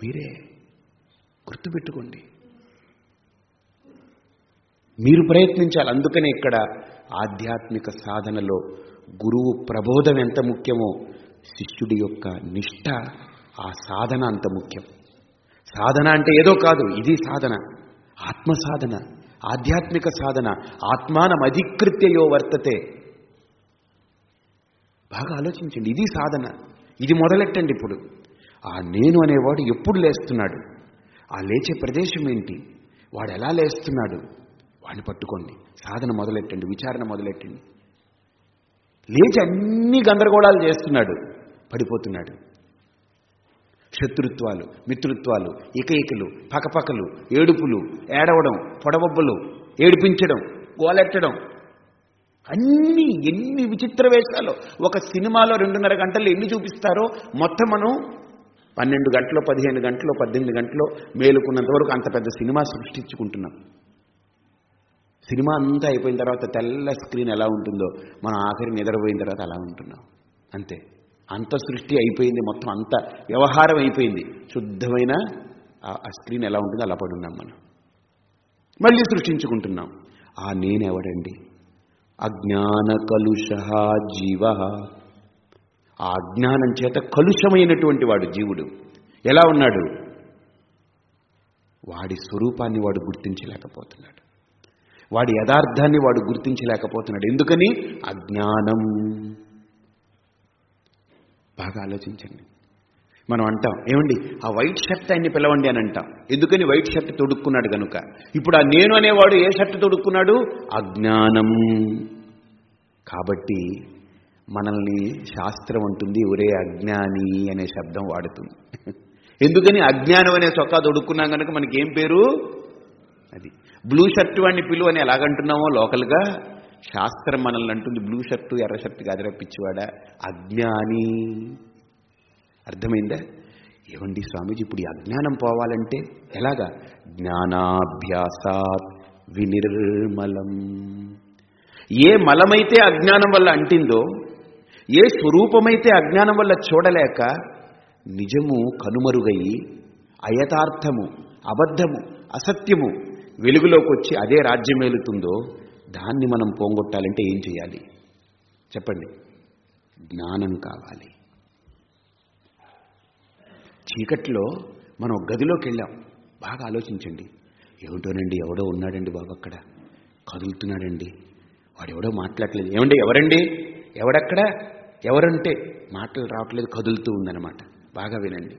మీరే. గుర్తుపెట్టుకోండి. మీరు ప్రయత్నించాలి. అందుకనే ఇక్కడ ఆధ్యాత్మిక సాధనలో గురువు ప్రబోధం ఎంత ముఖ్యమో శిష్యుడి యొక్క నిష్ఠ ఆ సాధన అంత ముఖ్యం. సాధన అంటే ఏదో కాదు ఇది సాధన. ఆత్మ సాధన ఆధ్యాత్మిక సాధన ఆత్మానం అధికృత్యయో వర్తతే. బాగా ఆలోచించండి ఇది సాధన ఇది మొదలెట్టండి ఇప్పుడు. ఆ నేను అనేవాడు ఎప్పుడు లేస్తున్నాడు? ఆ లేచే ప్రదేశం ఏంటి? వాడు ఎలా లేస్తున్నాడు? వాడిని పట్టుకోండి. సాధన మొదలెట్టండి విచారణ మొదలెట్టండి. లేచి అన్ని గందరగోళాలు చేస్తున్నాడు పడిపోతున్నాడు. శత్రుత్వాలు మిత్రుత్వాలు ఇకయికలు పకపకలు ఏడుపులు ఏడవడం పొడవబ్బలు ఏడిపించడం గోలెట్టడం. అన్ని ఎన్ని విచిత్ర వేషాలు. ఒక సినిమాలో రెండున్నర గంటలు ఎన్ని చూపిస్తారో మొత్తం మనం పన్నెండు గంటలో పదిహేను గంటలో పద్దెనిమిది గంటలో మేలుకున్నంత వరకు అంత పెద్ద సినిమా సృష్టించుకుంటున్నాం. సినిమా అంతా అయిపోయిన తర్వాత తెల్ల స్క్రీన్ ఎలా ఉంటుందో మనం ఆఖరి నిద్రపోయిన తర్వాత అలా ఉంటున్నాం. అంతే. అంత సృష్టి అయిపోయింది మొత్తం అంత వ్యవహారం అయిపోయింది. శుద్ధమైన ఆ- స్క్రీన్ ఎలా ఉంటుందో అలా పడున్నాం మనం. మళ్ళీ సృష్టించుకుంటున్నాం. ఆ నేనెవడండి? అజ్ఞాన కలుష జీవ. ఆ అజ్ఞానం చేత కలుషమైనటువంటి వాడు జీవుడు. ఎలా ఉన్నాడు? వాడి స్వరూపాన్ని వాడు గుర్తించలేకపోతున్నాడు. వాడి యథార్థాన్ని వాడు గుర్తించలేకపోతున్నాడు. ఎందుకని? అజ్ఞానం. బాగా ఆలోచించండి. మనం అంటాం ఏమండి ఆ వైట్ షర్ట్ ఆయన్ని పిలవండి అని అంటాం. ఎందుకని వైట్ షర్ట్ తొడుక్కున్నాడు కనుక ఇప్పుడు ఆ నేను అనేవాడు ఏ షర్ట్ తొడుక్కున్నాడు? అజ్ఞానం. కాబట్టి మనల్ని శాస్త్రం అంటుంది ఒరే అజ్ఞాని అనే శబ్దం వాడుతుంది. (laughs) ఎందుకని? అజ్ఞానం అనే చొక్కా తొడుక్కున్నాం కనుక మనకి ఏం పేరు? బ్లూ షర్ట్ వాడిని పిలువ అని ఎలాగంటున్నామో లోకల్గా? శాస్త్రం మనల్ని అంటుంది బ్లూ షర్టు ఎర్ర షర్టు కాదురా పిచ్చివాడా అజ్ఞాని. అర్థమైందా? ఏమండి స్వామీజీ ఇప్పుడు ఈ అజ్ఞానం పోవాలంటే ఎలాగా? జ్ఞానాభ్యాసాత్ వినిర్మలం. ఏ మలమైతే అజ్ఞానం వల్ల అంటిందో ఏ స్వరూపమైతే అజ్ఞానం వల్ల చూడలేక నిజము కనుమరుగయి అయథార్థము అబద్ధము అసత్యము వెలుగులోకి వచ్చి అదే రాజ్యమేలుతుందో దాన్ని మనం పోంగొట్టాలంటే ఏం చేయాలి? చెప్పండి. జ్ఞానం కావాలి. చీకట్లో మనం గదిలోకి వెళ్ళాం. బాగా ఆలోచించండి. ఏమిటోనండి ఎవడో ఉన్నాడండి బాబు అక్కడ. కదులుతున్నాడండి. వాడు ఎవడో మాట్లాడలేదు. ఏమండి ఎవరండి? ఎవడక్కడ? ఎవరంటే మాటలు రావట్లేదు కదులుతూ ఉందన్నమాట. బాగా వినండి.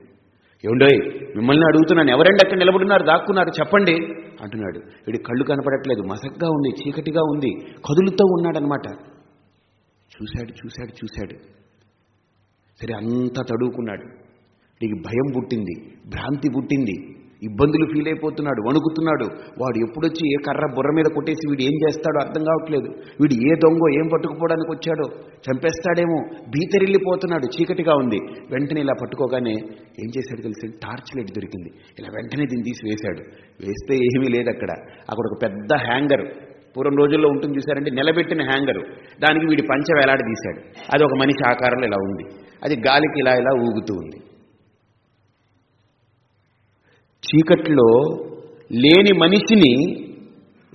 ఏమండోయ్ మిమ్మల్ని అడుగుతున్నాను. ఎవరండి అక్కడ నిలబడున్నారు దాక్కున్నారు? చెప్పండి. అంటున్నాడు. వీడి కళ్ళు కనపడట్లేదు. మసగ్గా ఉంది చీకటిగా ఉంది. కదులుతూ ఉన్నాడనమాట చూశాడు చూశాడు చూశాడు. సరే అంతా తడువుకున్నాడు. వీడికి భయం పుట్టింది భ్రాంతి పుట్టింది. ఇబ్బందులు ఫీల్ అయిపోతున్నాడు వణుకుతున్నాడు. వాడు ఎప్పుడొచ్చి ఏ కర్ర బుర్ర మీద కొట్టేసి వీడు ఏం చేస్తాడో అర్థం కావట్లేదు. వీడు ఏ దొంగో ఏం పట్టుకుపోవడానికి వచ్చాడో చంపేస్తాడేమో భీతరిల్లిపోతున్నాడు చీకటిగా ఉంది. వెంటనే ఇలా పట్టుకోగానే ఏం చేశాడు తెలిసి? టార్చ్ లైట్ దొరికింది. ఇలా వెంటనే దీన్ని తీసి వేశాడు వేస్తే ఏమీ లేదు అక్కడ. అక్కడ ఒక పెద్ద హ్యాంగర్ పూర్వం రోజుల్లో ఉంటుంది చూశారంటే నిలబెట్టిన హ్యాంగరు. దానికి వీడి పంచ వేలాడి తీశాడు అది ఒక మనిషి ఆకారంలో ఇలా ఉంది. అది గాలికి ఇలా ఇలా ఊగుతూ ఉంది. చీకట్లో లేని మనిషిని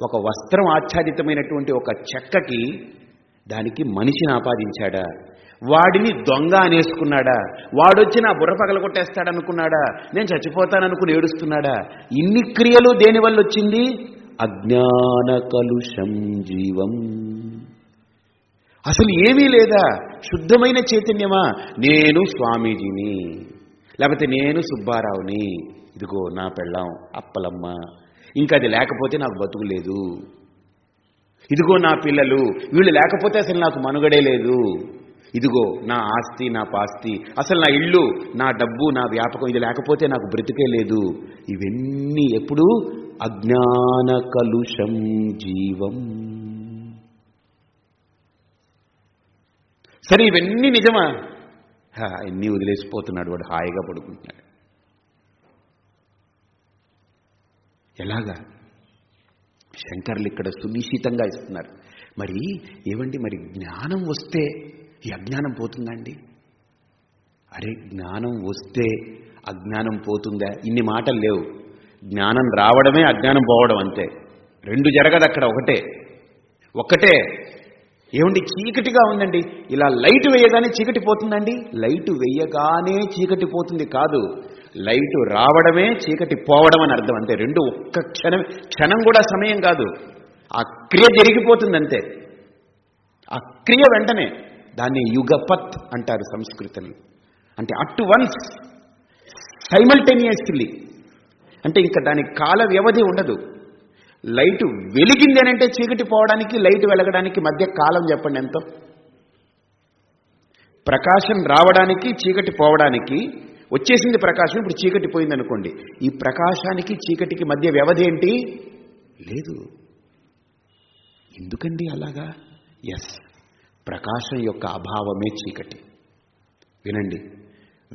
ఒక వస్త్రం ఆచ్ఛాదితమైనటువంటి ఒక చెక్కకి దానికి మనిషిని ఆపాదించాడా? వాడిని దొంగ అనేసుకున్నాడా? వాడొచ్చి నా బుర్ర పగలగొట్టేస్తాడనుకున్నాడా? నేను చచ్చిపోతాననుకుని ఏడుస్తున్నాడా? ఇన్ని క్రియలు దేనివల్ల వచ్చింది? అజ్ఞాన కలుషం జీవం. అసలు ఏమీ లేదా? శుద్ధమైన చైతన్యమా? నేను స్వామీజీని లేకపోతే నేను సుబ్బారావుని. ఇదిగో నా పెళ్ళాం అప్పలమ్మ. ఇంకా అది లేకపోతే నాకు బతుకు లేదు. ఇదిగో నా పిల్లలు వీళ్ళు లేకపోతే అసలు నాకు మనుగడే లేదు. ఇదిగో నా ఆస్తి నా పాస్తి అసలు నా ఇల్లు నా డబ్బు నా వ్యాపకం ఇది లేకపోతే నాకు బ్రతికే లేదు. ఇవన్నీ ఎప్పుడు? అజ్ఞాన కలుషం జీవం. సరే ఇవన్నీ నిజమా? అన్నీ వదిలేసిపోతున్నాడు వాడు హాయిగా పడుకుంటున్నాడు. ఎలాగా? శంకర్లు ఇక్కడ సునిశ్చితంగా ఇస్తున్నారు. మరి ఏమండి మరి జ్ఞానం వస్తే ఈ అజ్ఞానం పోతుందండి అరే జ్ఞానం వస్తే అజ్ఞానం పోతుందా? ఇన్ని మాటలు లేవు. జ్ఞానం రావడమే అజ్ఞానం పోవడం అంతే. రెండు జరగదు అక్కడ ఒకటే. ఒక్కటే ఏమండి చీకటిగా ఉందండి. ఇలా లైట్ వేయగానే చీకటి పోతుందండి? లైట్ వేయగానే చీకటి పోతుంది కాదు. లైట్ రావడమే చీకటి పోవడం అని అర్థం అంతే. రెండు ఒక్క క్షణం క్షణం కూడా సమయం కాదు. ఆ క్రియ జరిగిపోతుంది అంతే ఆ క్రియ వెంటనే దాన్ని యుగపత్ అంటారు సంస్కృతిని. అంటే అట్ వన్స్ సైమల్టేనియస్లీ. అంటే ఇంకా దానికి కాల వ్యవధి ఉండదు. లైట్ వెలిగింది అని అంటే చీకటి పోవడానికి లైట్ వెలగడానికి మధ్య కాలం చెప్పండి ఎంతో. ప్రకాశం రావడానికి చీకటి పోవడానికి వచ్చేసింది ప్రకాశం ఇప్పుడు చీకటి పోయింది అనుకోండి ఈ ప్రకాశానికి చీకటికి మధ్య వ్యవధి ఏంటి? లేదు. ఎందుకండి అలాగా? ఎస్ ప్రకాశం యొక్క అభావమే చీకటి. వినండి.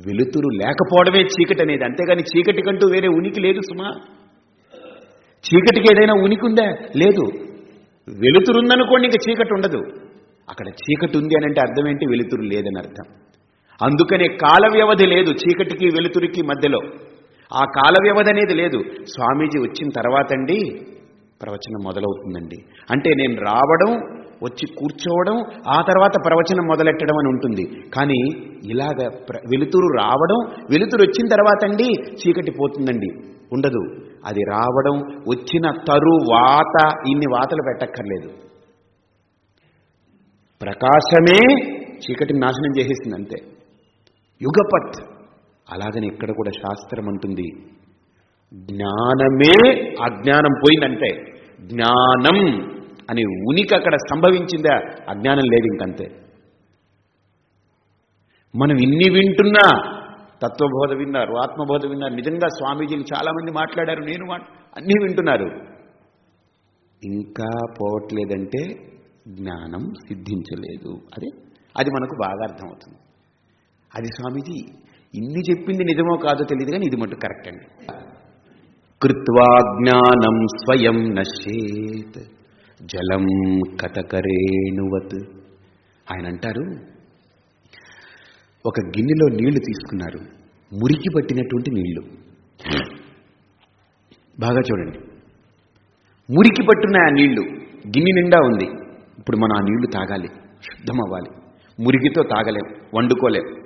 వెలుతురు లేకపోవడమే చీకటి అనేది. అంతేగాని చీకటి కంటూ వేరే ఉనికి లేదు సుమా. చీకటికి ఏదైనా ఉనికి ఉందా లేదు. వెలుతురు ఉందనుకోండి ఇంకా చీకటి ఉండదు. అక్కడ చీకటి ఉంది అని అంటే అర్థం ఏంటి? వెలుతురు లేదని అర్థం. అందుకనే కాల వ్యవధి లేదు చీకటికి వెలుతురికి మధ్యలో. ఆ కాల వ్యవధి అనేది లేదు. స్వామీజీ వచ్చిన తర్వాత అండి ప్రవచనం మొదలవుతుందండి. అంటే నేను రావడం వచ్చి కూర్చోవడం ఆ తర్వాత ప్రవచనం మొదలెట్టడం అని ఉంటుంది. కానీ ఇలాగ ప్ర- వెలుతురు రావడం వెలుతురు వచ్చిన తర్వాత అండి చీకటి పోతుందండి. ఉండదు. అది రావడం వచ్చిన తరువాత ఇన్ని వాతలు పెట్టక్కర్లేదు. ప్రకాశమే చీకటిని నాశనం చేసేసింది అంతే. యుగపత్. అలాగని ఇక్కడ కూడా శాస్త్రం అంటుంది. జ్ఞానమే అజ్ఞానం పోయిందంటే జ్ఞానం అనే ఉనికి అక్కడ సంభవించిందా? అజ్ఞానం లేదు ఇంకంతే. మనం ఇన్ని వింటున్నా తత్వబోధ విన్నారు ఆత్మబోధ విన్నారు. నిజంగా స్వామీజీలు చాలామంది మాట్లాడారు నేను మా- అన్నీ వింటున్నారు. ఇంకా పోవట్లేదంటే జ్ఞానం సిద్ధించలేదు. అదే? అది మనకు బాగా అర్థమవుతుంది. అది స్వామీజీ ఇన్ని చెప్పింది నిజమో కాదో తెలియదు కానీ ఇది మటు కరెక్ట్ అండి. కృత్వా జ్ఞానం స్వయం నశ్యేత్ జలం కథకరేణువత్. ఆయన అంటారు ఒక గిన్నెలో నీళ్ళు తీసుకున్నారు మురికి పట్టినటువంటి నీళ్ళు. బాగా చూడండి. మురికి పట్టున్న ఆ నీళ్ళు గిన్నె నిండా ఉంది. ఇప్పుడు మనం ఆ నీళ్ళు తాగాలి శుద్ధం అవ్వాలి మురికితో తాగలేం వండుకోలేం.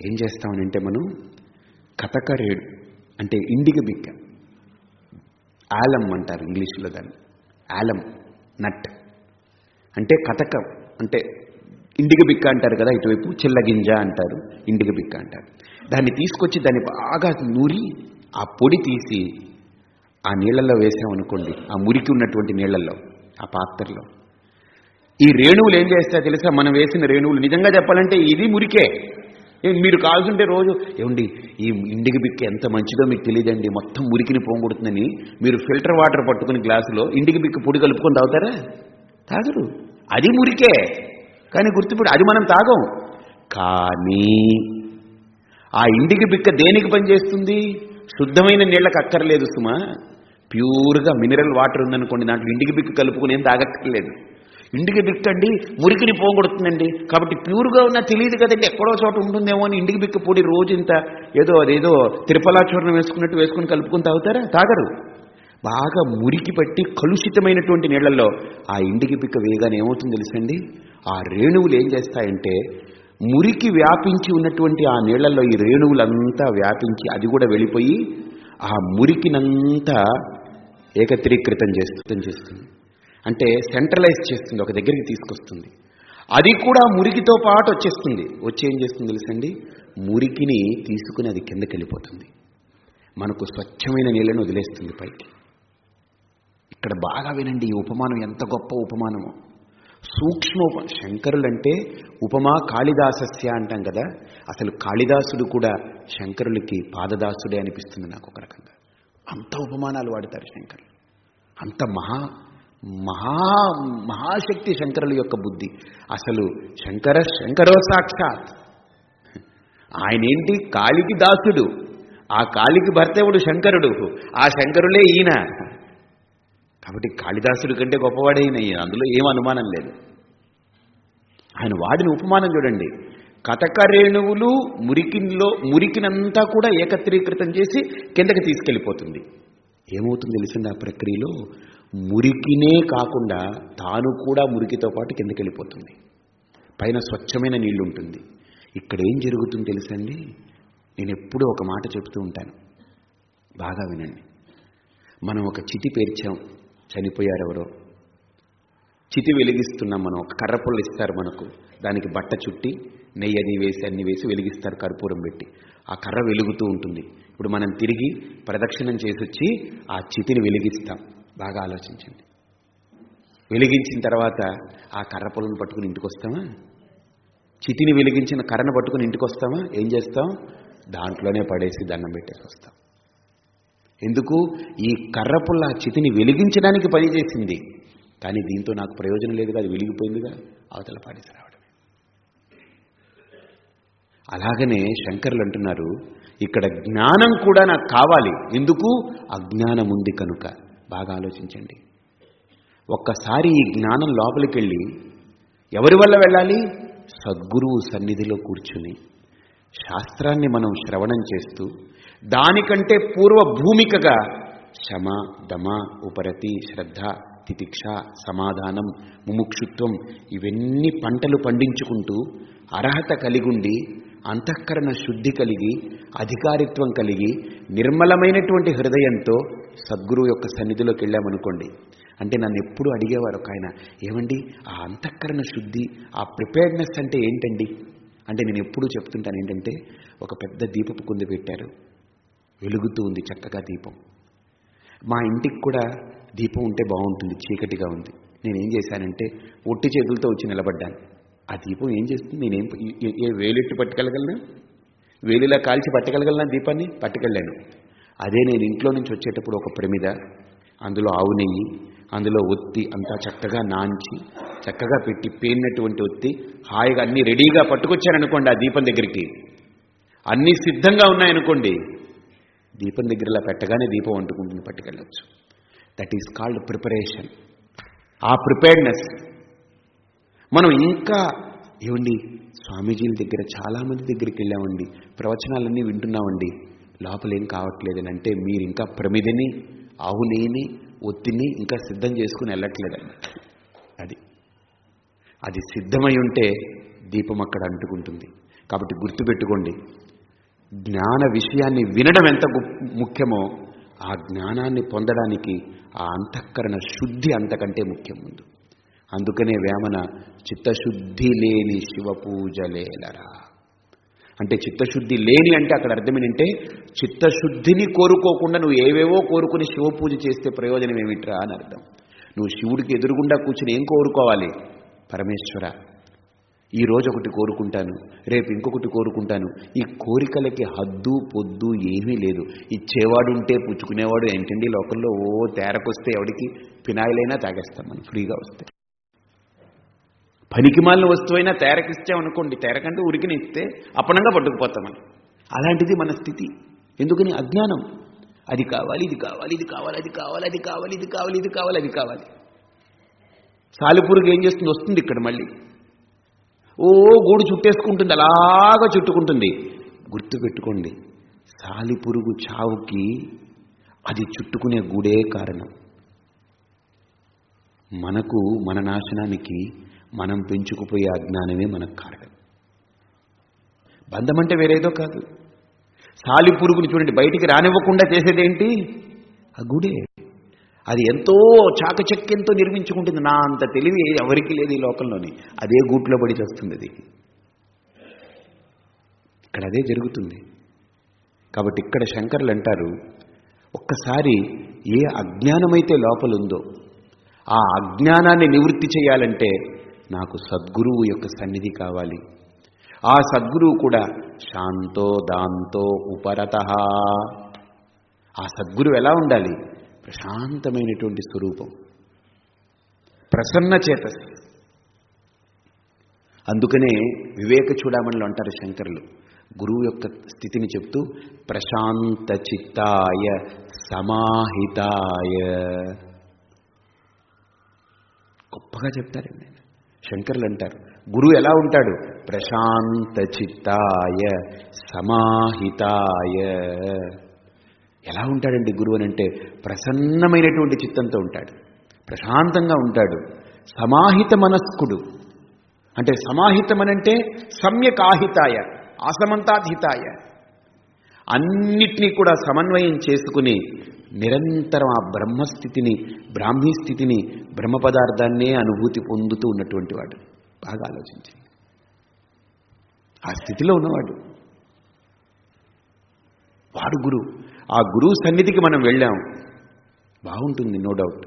ఏం చేస్తామనంటే మనం కథకరేడు అంటే ఇండిగ బిక్క ఆలం అంటారు ఇంగ్లీష్లో దాన్ని. ఆలం నట్. అంటే కథకం అంటే ఇండిగ బిక్క అంటారు కదా ఇటువైపు చిల్లగింజ అంటారు ఇండిగ బిక్క అంటారు. దాన్ని తీసుకొచ్చి దాన్ని బాగా నూరి ఆ పొడి తీసి ఆ నీళ్ళల్లో వేసామనుకోండి ఆ మురికి ఉన్నటువంటి నీళ్ళల్లో ఆ పాత్రలో. ఈ రేణువులు ఏం చేస్తాయో తెలుసా? మనం వేసిన రేణువులు. నిజంగా చెప్పాలంటే ఇది మురికే. మీరు కాల్చుంటే రోజు ఏమండి ఈ ఇండికి బిక్క ఎంత మంచిదో మీకు తెలియదండి మొత్తం మురికిని పోగొడుతుందని మీరు ఫిల్టర్ వాటర్ పట్టుకుని గ్లాసులో ఇండికి బిక్క పొడి కలుపుకొని తాగుతారా? తాగరు. అది మురికే. కానీ గుర్తుపెడు అది మనం తాగం. కానీ ఆ ఇండికి బిక్క దేనికి పనిచేస్తుంది? శుద్ధమైన నీళ్ళకి అక్కర్లేదు సుమా. ప్యూర్గా మినరల్ వాటర్ ఉందనుకోండి దాంట్లో ఇండికి బిక్క కలుపుకుని ఏం తాగక్కర్లేదు. ఇంటికి బిక్కండి మురికిని పోగొడుతుందండి. కాబట్టి ప్యూర్గా ఉన్నా తెలియదు కదండి ఎక్కడో చోట ఉంటుందేమో అని ఇంటికి బిక్క పొడి రోజు ఇంత ఏదో అదేదో తిరుపలాచూర్ణం వేసుకున్నట్టు వేసుకుని కలుపుకుని తాగుతారా? తాగరు. బాగా మురికి పట్టి కలుషితమైనటువంటి నీళ్ళలో ఆ ఇంటికి పిక్క వేగానే ఏమవుతుంది తెలుసండి? ఆ రేణువులు ఏం చేస్తాయంటే మురికి వ్యాపించి ఉన్నటువంటి ఆ నీళ్ళలో ఈ రేణువులంతా వ్యాపించి అది కూడా వెళ్ళిపోయి ఆ మురికినంతా ఏకత్రీకృతం చేస్తుంది చేస్తుంది. అంటే సెంట్రలైజ్ చేస్తుంది ఒక దగ్గరికి తీసుకొస్తుంది. అది కూడా మురికితో పాటు వచ్చేస్తుంది. వచ్చి ఏం చేస్తుంది తెలుసండి? మురికిని తీసుకుని అది కిందకి వెళ్ళిపోతుంది. మనకు స్వచ్ఛమైన నీళ్ళను వదిలేస్తుంది పైకి. ఇక్కడ బాగా వినండి ఈ ఉపమానం ఎంత గొప్ప ఉపమానమో. సూక్ష్మ ఉప శంకరులంటే ఉపమా కాళిదాసస్య అంటాం కదా అసలు కాళిదాసుడు కూడా శంకరులకి పాదదాసుడే అనిపిస్తుంది నాకు ఒక రకంగా. అంత ఉపమానాలు వాడతారు శంకరులు. అంత మహా మహా మహాశక్తి శంకరుల యొక్క బుద్ధి. అసలు శంకర శంకరో సాక్షాత్. ఆయనేంటి? కాలికి కాళికి దాసుడు. ఆ కాళికి భర్తవుడు? శంకరుడు. ఆ శంకరులే ఈయన. కాబట్టి కాళిదాసుడి కంటే గొప్పవాడైన అందులో ఏం అనుమానం లేదు. ఆయన వాడిన ఉపమానం చూడండి. కథకరేణువులు మురికిలో మురికినంతా కూడా ఏకత్రీకృతం చేసి కిందకి తీసుకెళ్ళిపోతుంది. ఏమవుతుంది తెలిసింది ఆ ప్రక్రియలో? మురికినే కాకుండా తాను కూడా మురికితో పాటు కిందకి వెళ్ళిపోతుంది పైన స్వచ్ఛమైన నీళ్ళు ఉంటుంది ఇక్కడ ఏం జరుగుతుంది తెలుసండి నేను ఎప్పుడూ ఒక మాట చెప్తూ ఉంటాను. బాగా వినండి. మనం ఒక చితి పేర్చాం. చనిపోయారెవరో. చితి వెలిగిస్తున్నాం మనం ఒక కర్ర పుల్ల ఇస్తారు మనకు. దానికి బట్ట చుట్టి నెయ్యి అది వేసి అన్ని వేసి వెలిగిస్తారు కర్పూరం పెట్టి. ఆ కర్ర వెలుగుతూ ఉంటుంది. ఇప్పుడు మనం తిరిగి ప్రదక్షిణం చేసి వచ్చి ఆ చితిని వెలిగిస్తాం. బాగా ఆలోచించండి. వెలిగించిన తర్వాత ఆ కర్ర పొలను పట్టుకుని ఇంటికి వస్తామా చితిని వెలిగించిన కర్రను పట్టుకుని ఇంటికి వస్తామా ఏం చేస్తాం? దాంట్లోనే పడేసి దండం పెట్టేసి వస్తాం. ఎందుకు? ఈ కర్ర పుల్ల చితిని వెలిగించడానికి పనిచేసింది కానీ దీంతో నాకు ప్రయోజనం లేదుగా అది వెలిగిపోయిందిగా అవతల పాడేసి రావడమే. అలాగనే శంకర్లు అంటున్నారు ఇక్కడ జ్ఞానం కూడా నాకు కావాలి. ఎందుకు? అజ్ఞానం ఉంది కనుక. బాగా ఆలోచించండి. ఒక్కసారి ఈ జ్ఞానం లోపలికి వెళ్ళి ఎవరి వల్ల వెళ్ళాలి? సద్గురువు సన్నిధిలో కూర్చుని శాస్త్రాన్ని మనం శ్రవణం చేస్తూ దానికంటే పూర్వ భూమికగా శమ దమ ఉపరతి శ్రద్ధ తితిక్ష సమాధానం ముముక్షుత్వం ఇవన్నీ పంటలు పండించుకుంటూ అర్హత కలిగుండి అంతఃకరణ శుద్ధి కలిగి అధికారిత్వం కలిగి నిర్మలమైనటువంటి హృదయంతో సద్గురువు యొక్క సన్నిధిలోకి వెళ్ళామనుకోండి. అంటే నన్ను ఎప్పుడు అడిగేవారు ఒక ఆయన ఏమండి ఆ అంతఃకరణ శుద్ధి ఆ ప్రిపేర్డ్నెస్ అంటే ఏంటండి? అంటే నేను ఎప్పుడూ చెప్తుంటాను ఏంటంటే ఒక పెద్ద దీపపు కుంది పెట్టారు. వెలుగుతూ ఉంది చక్కగా దీపం. మా ఇంటికి కూడా దీపం ఉంటే బాగుంటుంది చీకటిగా ఉంది. నేనేం చేశానంటే ఒట్టి చేతులతో వచ్చి నిలబడ్డాను. ఆ దీపం ఏం చేస్తుంది? నేనేం ఏ- ఏ వేలెట్టి వేలిలా కాల్చి పట్టుకెళ్ళగలనా దీపాన్ని? పట్టుకెళ్ళాను. అదే నేను ఇంట్లో నుంచి వచ్చేటప్పుడు ఒక ప్రమిద అందులో ఆవు నెయ్యి అందులో ఒత్తి అంతా చక్కగా నాంచి చక్కగా పెట్టి పేరినటువంటి ఒత్తి హాయిగా అన్ని రెడీగా పట్టుకొచ్చాననుకోండి ఆ దీపం దగ్గరికి. అన్నీ సిద్ధంగా ఉన్నాయనుకోండి. దీపం దగ్గర ఇలా పెట్టగానే దీపం వండుకుంటుంది పట్టుకెళ్ళచ్చు. దట్ ఈస్ కాల్డ్ ప్రిపరేషన్ ఆ ప్రిపేర్డ్నెస్ మనం ఇంకా ఏమండి స్వామీజీల దగ్గర చాలామంది దగ్గరికి వెళ్ళామండి. ప్రవచనాలన్నీ వింటున్నామండి. లోపలేం కావట్లేదని అంటే మీరు ఇంకా ప్రమిదిని ఆవులేని ఒత్తిని ఇంకా సిద్ధం చేసుకుని వెళ్ళట్లేదన్నమాట అది అది సిద్ధమై ఉంటే దీపం అక్కడ అంటుకుంటుంది. కాబట్టి గుర్తుపెట్టుకోండి జ్ఞాన విషయాన్ని వినడం ఎంత ముఖ్యమో ఆ జ్ఞానాన్ని పొందడానికి ఆ అంతఃకరణ శుద్ధి అంతకంటే ముఖ్యం ముందు. అందుకనే వేమన చిత్తశుద్ధి లేని శివ పూజలేలరా అంటే చిత్తశుద్ధి లేని అంటే అక్కడ అర్థం ఏంటంటే చిత్తశుద్ధిని కోరుకోకుండా నువ్వు ఏవేవో కోరుకుని శివ పూజ చేస్తే ప్రయోజనం ఏమిట్రా అని అర్థం. నువ్వు శివుడికి ఎదురుగుండా కూర్చుని ఏం కోరుకోవాలి? పరమేశ్వర ఈ రోజు ఒకటి కోరుకుంటాను రేపు ఇంకొకటి కోరుకుంటాను. ఈ కోరికలకి హద్దు పొద్దు ఏమీ లేదు. ఇచ్చేవాడు ఉంటే పుచ్చుకునేవాడు ఏంటండి లోకల్లో ఓ తేరకొస్తే ఎవడికి? ఫినాయిలైనా తాగేస్తాం మనం ఫ్రీగా వస్తే. పనికిమాలిన వస్తువైనా తేరకిచ్చామనుకోండి తేరకంటే ఉరికిని ఇస్తే అప్పనంగా పట్టుకుపోతాం అలాంటిది మన స్థితి. ఎందుకని? అజ్ఞానం. అది కావాలి ఇది కావాలి ఇది కావాలి అది కావాలి అది కావాలి ఇది కావాలి ఇది కావాలి అది కావాలి. సాలిపురుగు ఏం చేస్తుంది? వస్తుంది ఇక్కడ మళ్ళీ. ఓ గూడు చుట్టేసుకుంటుంది అలాగా చుట్టుకుంటుంది. గుర్తుపెట్టుకోండి సాలిపురుగు చావుకి అది చుట్టుకునే గూడే కారణం. మనకు మన నాశనానికి మనం పెంచుకుపోయే అజ్ఞానమే మనకు కారణం. బంధం అంటే వేరేదో కాదు. సాలి పురుగుని చూడండి బయటికి రానివ్వకుండా చేసేదేంటి? ఆ గుడే. అది ఎంతో చాకచక్యంతో నిర్మించుకుంటుంది. నా అంత తెలివి ఎవరికి లేదు ఈ లోకంలోని. అదే గూట్లో పడి చేస్తుంది అది. ఇక్కడ అదే జరుగుతుంది. కాబట్టి ఇక్కడ శంకర్లు అంటారు ఒక్కసారి ఏ అజ్ఞానమైతే లోపల ఉందో ఆ అజ్ఞానాన్ని నివృత్తి చేయాలంటే నాకు సద్గురువు యొక్క సన్నిధి కావాలి. ఆ సద్గురువు కూడా శాంతో దాంతో ఉపరత. ఆ సద్గురువు ఎలా ఉండాలి? ప్రశాంతమైనటువంటి స్వరూపం. ప్రసన్న చేతస్. అందుకనే వివేక చూడమణిలో అంటారు శంకరులు. గురువు యొక్క స్థితిని చెప్తూ ప్రశాంత చిత్తాయ సమాహితాయ. గొప్పగా చెప్తారండి. శంకర్లు అంటారు గురువు ఎలా ఉంటాడు? ప్రశాంత చిత్తాయ సమాహితాయ. ఎలా ఉంటాడండి గురువు అని అంటే ప్రసన్నమైనటువంటి చిత్తంతో ఉంటాడు. ప్రశాంతంగా ఉంటాడు. సమాహిత మనస్కుడు. అంటే సమాహితమనంటే సమ్యక్ ఆహితాయ ఆసమంతాధితాయ. అన్నిటినీ కూడా సమన్వయం చేసుకుని నిరంతరం ఆ బ్రహ్మస్థితిని బ్రాహ్మీ స్థితిని బ్రహ్మ పదార్థాన్నే అనుభూతి పొందుతూ ఉన్నటువంటి వాడు. బాగా ఆలోచించింది ఆ స్థితిలో ఉన్నవాడు. వాడు గురువు ఆ గురువు సన్నిధికి మనం వెళ్ళాం. బాగుంటుంది నో డౌట్.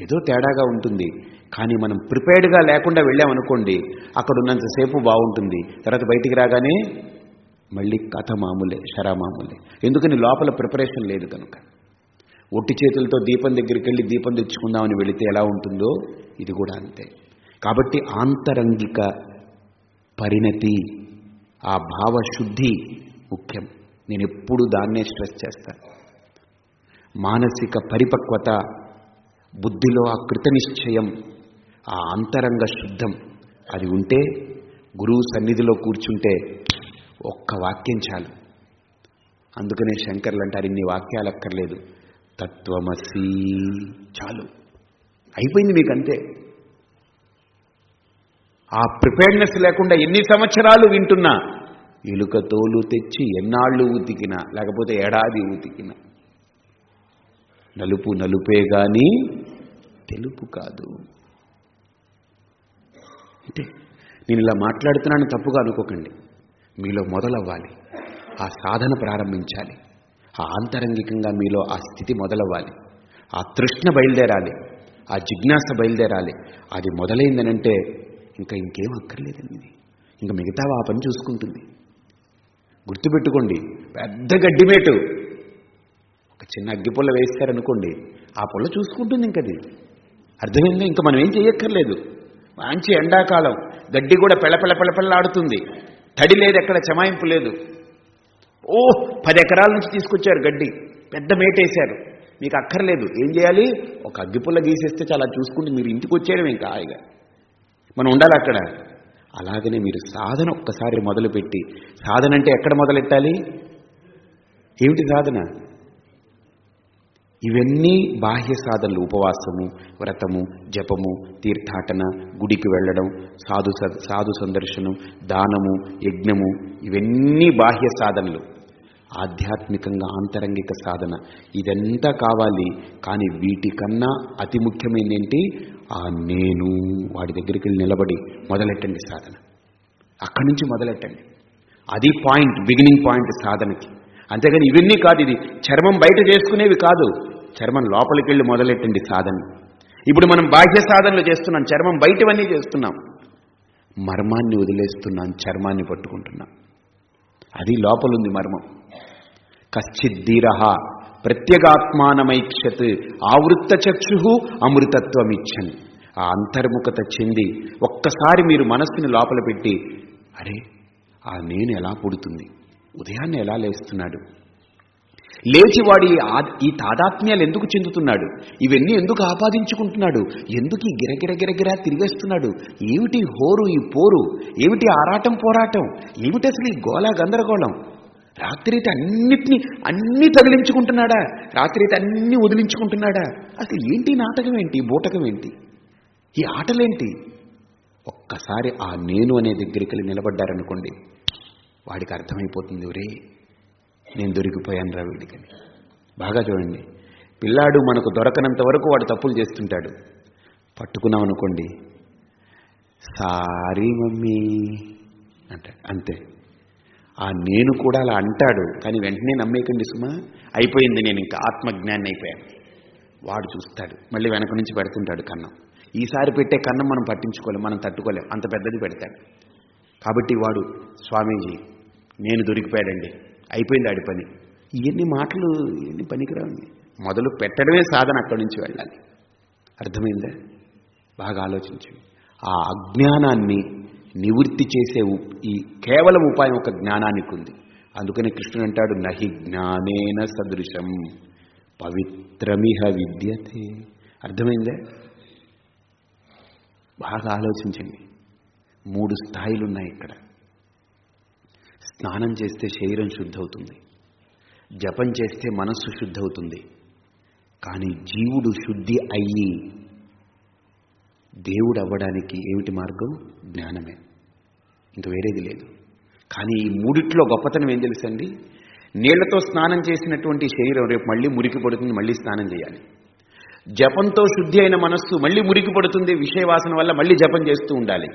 ఏదో తేడాగా ఉంటుంది. కానీ మనం ప్రిపేర్డ్గా లేకుండా వెళ్ళామనుకోండి అక్కడ ఉన్నంతసేపు బాగుంటుంది. తర్వాత బయటికి రాగానే మళ్ళీ కథ మామూలే షరా మామూలే. ఎందుకని లోపల ప్రిపరేషన్ లేదు కనుక. ఒట్టి చేతులతో దీపం దగ్గరికి వెళ్ళి దీపం తెచ్చుకుందామని వెళితే ఎలా ఉంటుందో ఇది కూడా అంతే. కాబట్టి ఆంతరంగిక పరిణతి ఆ భావశుద్ధి ముఖ్యం. నేను ఎప్పుడు దాన్నే స్ట్రెస్ చేస్తాను మానసిక పరిపక్వత బుద్ధిలో ఆ కృతనిశ్చయం ఆ అంతరంగ శుద్ధం అది ఉంటే గురువు సన్నిధిలో కూర్చుంటే ఒక్క వాక్యం చాలు. అందుకనే శంకర్లు అంటారు ఇన్ని వాక్యాలు అక్కర్లేదు తత్వమసి. చాలు. అయిపోయింది మీకు అంతే ఆ ప్రిపేర్నెస్ లేకుండా ఎన్ని సంవత్సరాలు వింటున్నా ఇలుక తోలు తెచ్చి ఎన్నాళ్ళు ఉతికినా లేకపోతే ఏడాది ఉతికినా. నలుపు నలుపే గాని తెలుపు కాదు. అంటే నేను ఇలా మాట్లాడుతున్నాను తప్పుగా అనుకోకండి. మీలో మొదలవ్వాలి. ఆ సాధన ప్రారంభించాలి. ఆ ఆంతరంగికంగా మీలో ఆ స్థితి మొదలవ్వాలి. ఆ తృష్ణ బయలుదేరాలి. ఆ జిజ్ఞాస బయలుదేరాలి. అది మొదలైందనంటే ఇంకా ఇంకేం అక్కర్లేదండి ఇది. ఇంకా మిగతా ఆ పని చూసుకుంటుంది. గుర్తుపెట్టుకోండి పెద్ద గడ్డిమేటు. ఒక చిన్న అగ్గిపుల్ల వేస్తారనుకోండి ఆ పుల్ల చూసుకుంటుంది ఇంకది అర్థమైంది? ఇంకా మనం ఏం చేయక్కర్లేదు మంచి ఎండాకాలం. గడ్డి కూడా పెళపెళ పెళపెళలాడుతుంది తడి లేదు ఎక్కడ చమాయింపు లేదు. ఓ పది ఎకరాల నుంచి తీసుకొచ్చారు గడ్డి. పెద్ద మేటేశారు. మీకు అక్కర్లేదు. ఏం చేయాలి? ఒక అగ్గిపుల్ల గీసేస్తే చాలా చూసుకుంటే మీరు ఇంటికి వచ్చేయడం ఇంకా హాయిగా. మనం ఉండాలి అక్కడ. అలాగనే మీరు సాధన ఒక్కసారి మొదలుపెట్టి సాధన అంటే ఎక్కడ మొదలెట్టాలి? ఏమిటి సాధన? ఇవన్నీ బాహ్య సాధనలు. ఉపవాసము వ్రతము జపము తీర్థాటన గుడికి వెళ్ళడం సాధు స- సాధు సందర్శనం దానము యజ్ఞము. ఇవన్నీ బాహ్య సాధనలు. ఆధ్యాత్మికంగా ఆంతరంగిక సాధన. ఇదంతా కావాలి కానీ వీటికన్నా అతి ముఖ్యమైనది ఏంటి ఆ నేను. వాడి దగ్గరికి వెళ్ళి నిలబడి మొదలెట్టండి సాధన. అక్కడి నుంచి మొదలెట్టండి. అది పాయింట్ బిగినింగ్ పాయింట్ సాధనకి. అంతేగాని ఇవన్నీ కాదు ఇది. చర్మం బయట చేసుకునేవి కాదు. చర్మం లోపలికి వెళ్ళి మొదలెట్టండి సాధన. ఇప్పుడు మనం బాహ్య సాధనలు చేస్తున్నాం. చర్మం బయటవన్నీ చేస్తున్నాం. మర్మాన్ని వదిలేస్తున్నాం. చర్మాన్ని పట్టుకుంటున్నాం. అది లోపలుంది మర్మం. కశ్చిద్దీరహ. ప్రత్యేగాత్మానమైక్షత్ ఆవృత్త చక్షు అమృతత్వమిచ్చన్. ఆ అంతర్ముఖత చెంది ఒక్కసారి మీరు మనస్సుని లోపల పెట్టి అరే ఆ నేను ఎలా పుడుతుంది? ఉదయాన్నే ఎలా లేస్తున్నాడు? లేచివాడి ఈ ఆ- ఈ తాదాత్మ్యాలు ఎందుకు చెందుతున్నాడు? ఇవన్నీ ఎందుకు ఆపాదించుకుంటున్నాడు? ఎందుకు ఈ గిరగిర గిరగిరా తిరిగేస్తున్నాడు? ఏమిటి హోరు ఈ పోరు? ఏమిటి ఆరాటం పోరాటం? ఏమిటి అసలు ఈ గోళ గందరగోళం? రాత్రి అయితే అన్నిటినీ అన్నీ తగిలించుకుంటున్నాడా? అయితే అన్నీ వదిలించుకుంటున్నాడా? అసలు ఏంటి నాటకం ఏంటి ఈ బూటకం ఏంటి? ఈ ఆటలేంటి? ఒక్కసారి ఆ నేను అనే దగ్గరికి వెళ్ళి నిలబడ్డారనుకోండి వాడికి అర్థమైపోతుంది ఒరే నేను దొరికిపోయాను రా వీడికని. బాగా చూడండి పిల్లాడు మనకు దొరకనంత వరకు వాడు తప్పులు చేస్తుంటాడు. పట్టుకున్నాం అనుకోండి సారీ మమ్మీ అంటాడు. అంతే. ఆ నేను కూడా అలా అంటాడు. కానీ వెంటనే నమ్మేకండి సుమా. అయిపోయింది నేను ఇంకా ఆత్మజ్ఞాన్ని అయిపోయాను. వాడు చూస్తాడు. మళ్ళీ వెనక నుంచి పెడుతుంటాడు కన్నం. ఈసారి పెట్టే కన్నం మనం పట్టించుకోలేం మనం తట్టుకోలేం. అంత పెద్దది పెడతాడు. కాబట్టి వాడు స్వామీజీ నేను దొరికిపోయాడండి. అయిపోయింది ఆడి పని. ఇవన్నీ మాటలు ఇవన్నీ పనికిరావండి మొదలు పెట్టడమే సాధన అక్కడి నుంచి వెళ్ళాలి. అర్థమైందా? బాగా ఆలోచించండి. ఆ అజ్ఞానాన్ని నివృత్తి చేసే ఈ కేవలం ఉపాయం ఒక జ్ఞానానికి ఉంది అందుకని కృష్ణుడు అంటాడు నహి జ్ఞానేన సదృశం పవిత్రమిహ విద్యతే. అర్థమైందే? బాగా ఆలోచించండి. మూడు స్థాయిలు ఉన్నాయి ఇక్కడ. స్నానం చేస్తే శరీరం శుద్ధవుతుంది. జపం చేస్తే మనస్సు శుద్ధవుతుంది. కానీ జీవుడు శుద్ధి అయ్యి దేవుడు అవ్వడానికి ఏమిటి మార్గం? జ్ఞానమే. ఇంక వేరేది లేదు. కానీ ఈ మూడిట్లో గొప్పతనం ఏం తెలుసండి? నీళ్ళతో స్నానం చేసినటువంటి శరీరం రేపు మళ్ళీ మురికి పడుతుంది మళ్ళీ స్నానం చేయాలి. జపంతో శుద్ధి అయిన మనస్సు మళ్ళీ మురికి పడుతుంది విషయవాసన వల్ల మళ్ళీ జపం చేస్తూ ఉండాలి.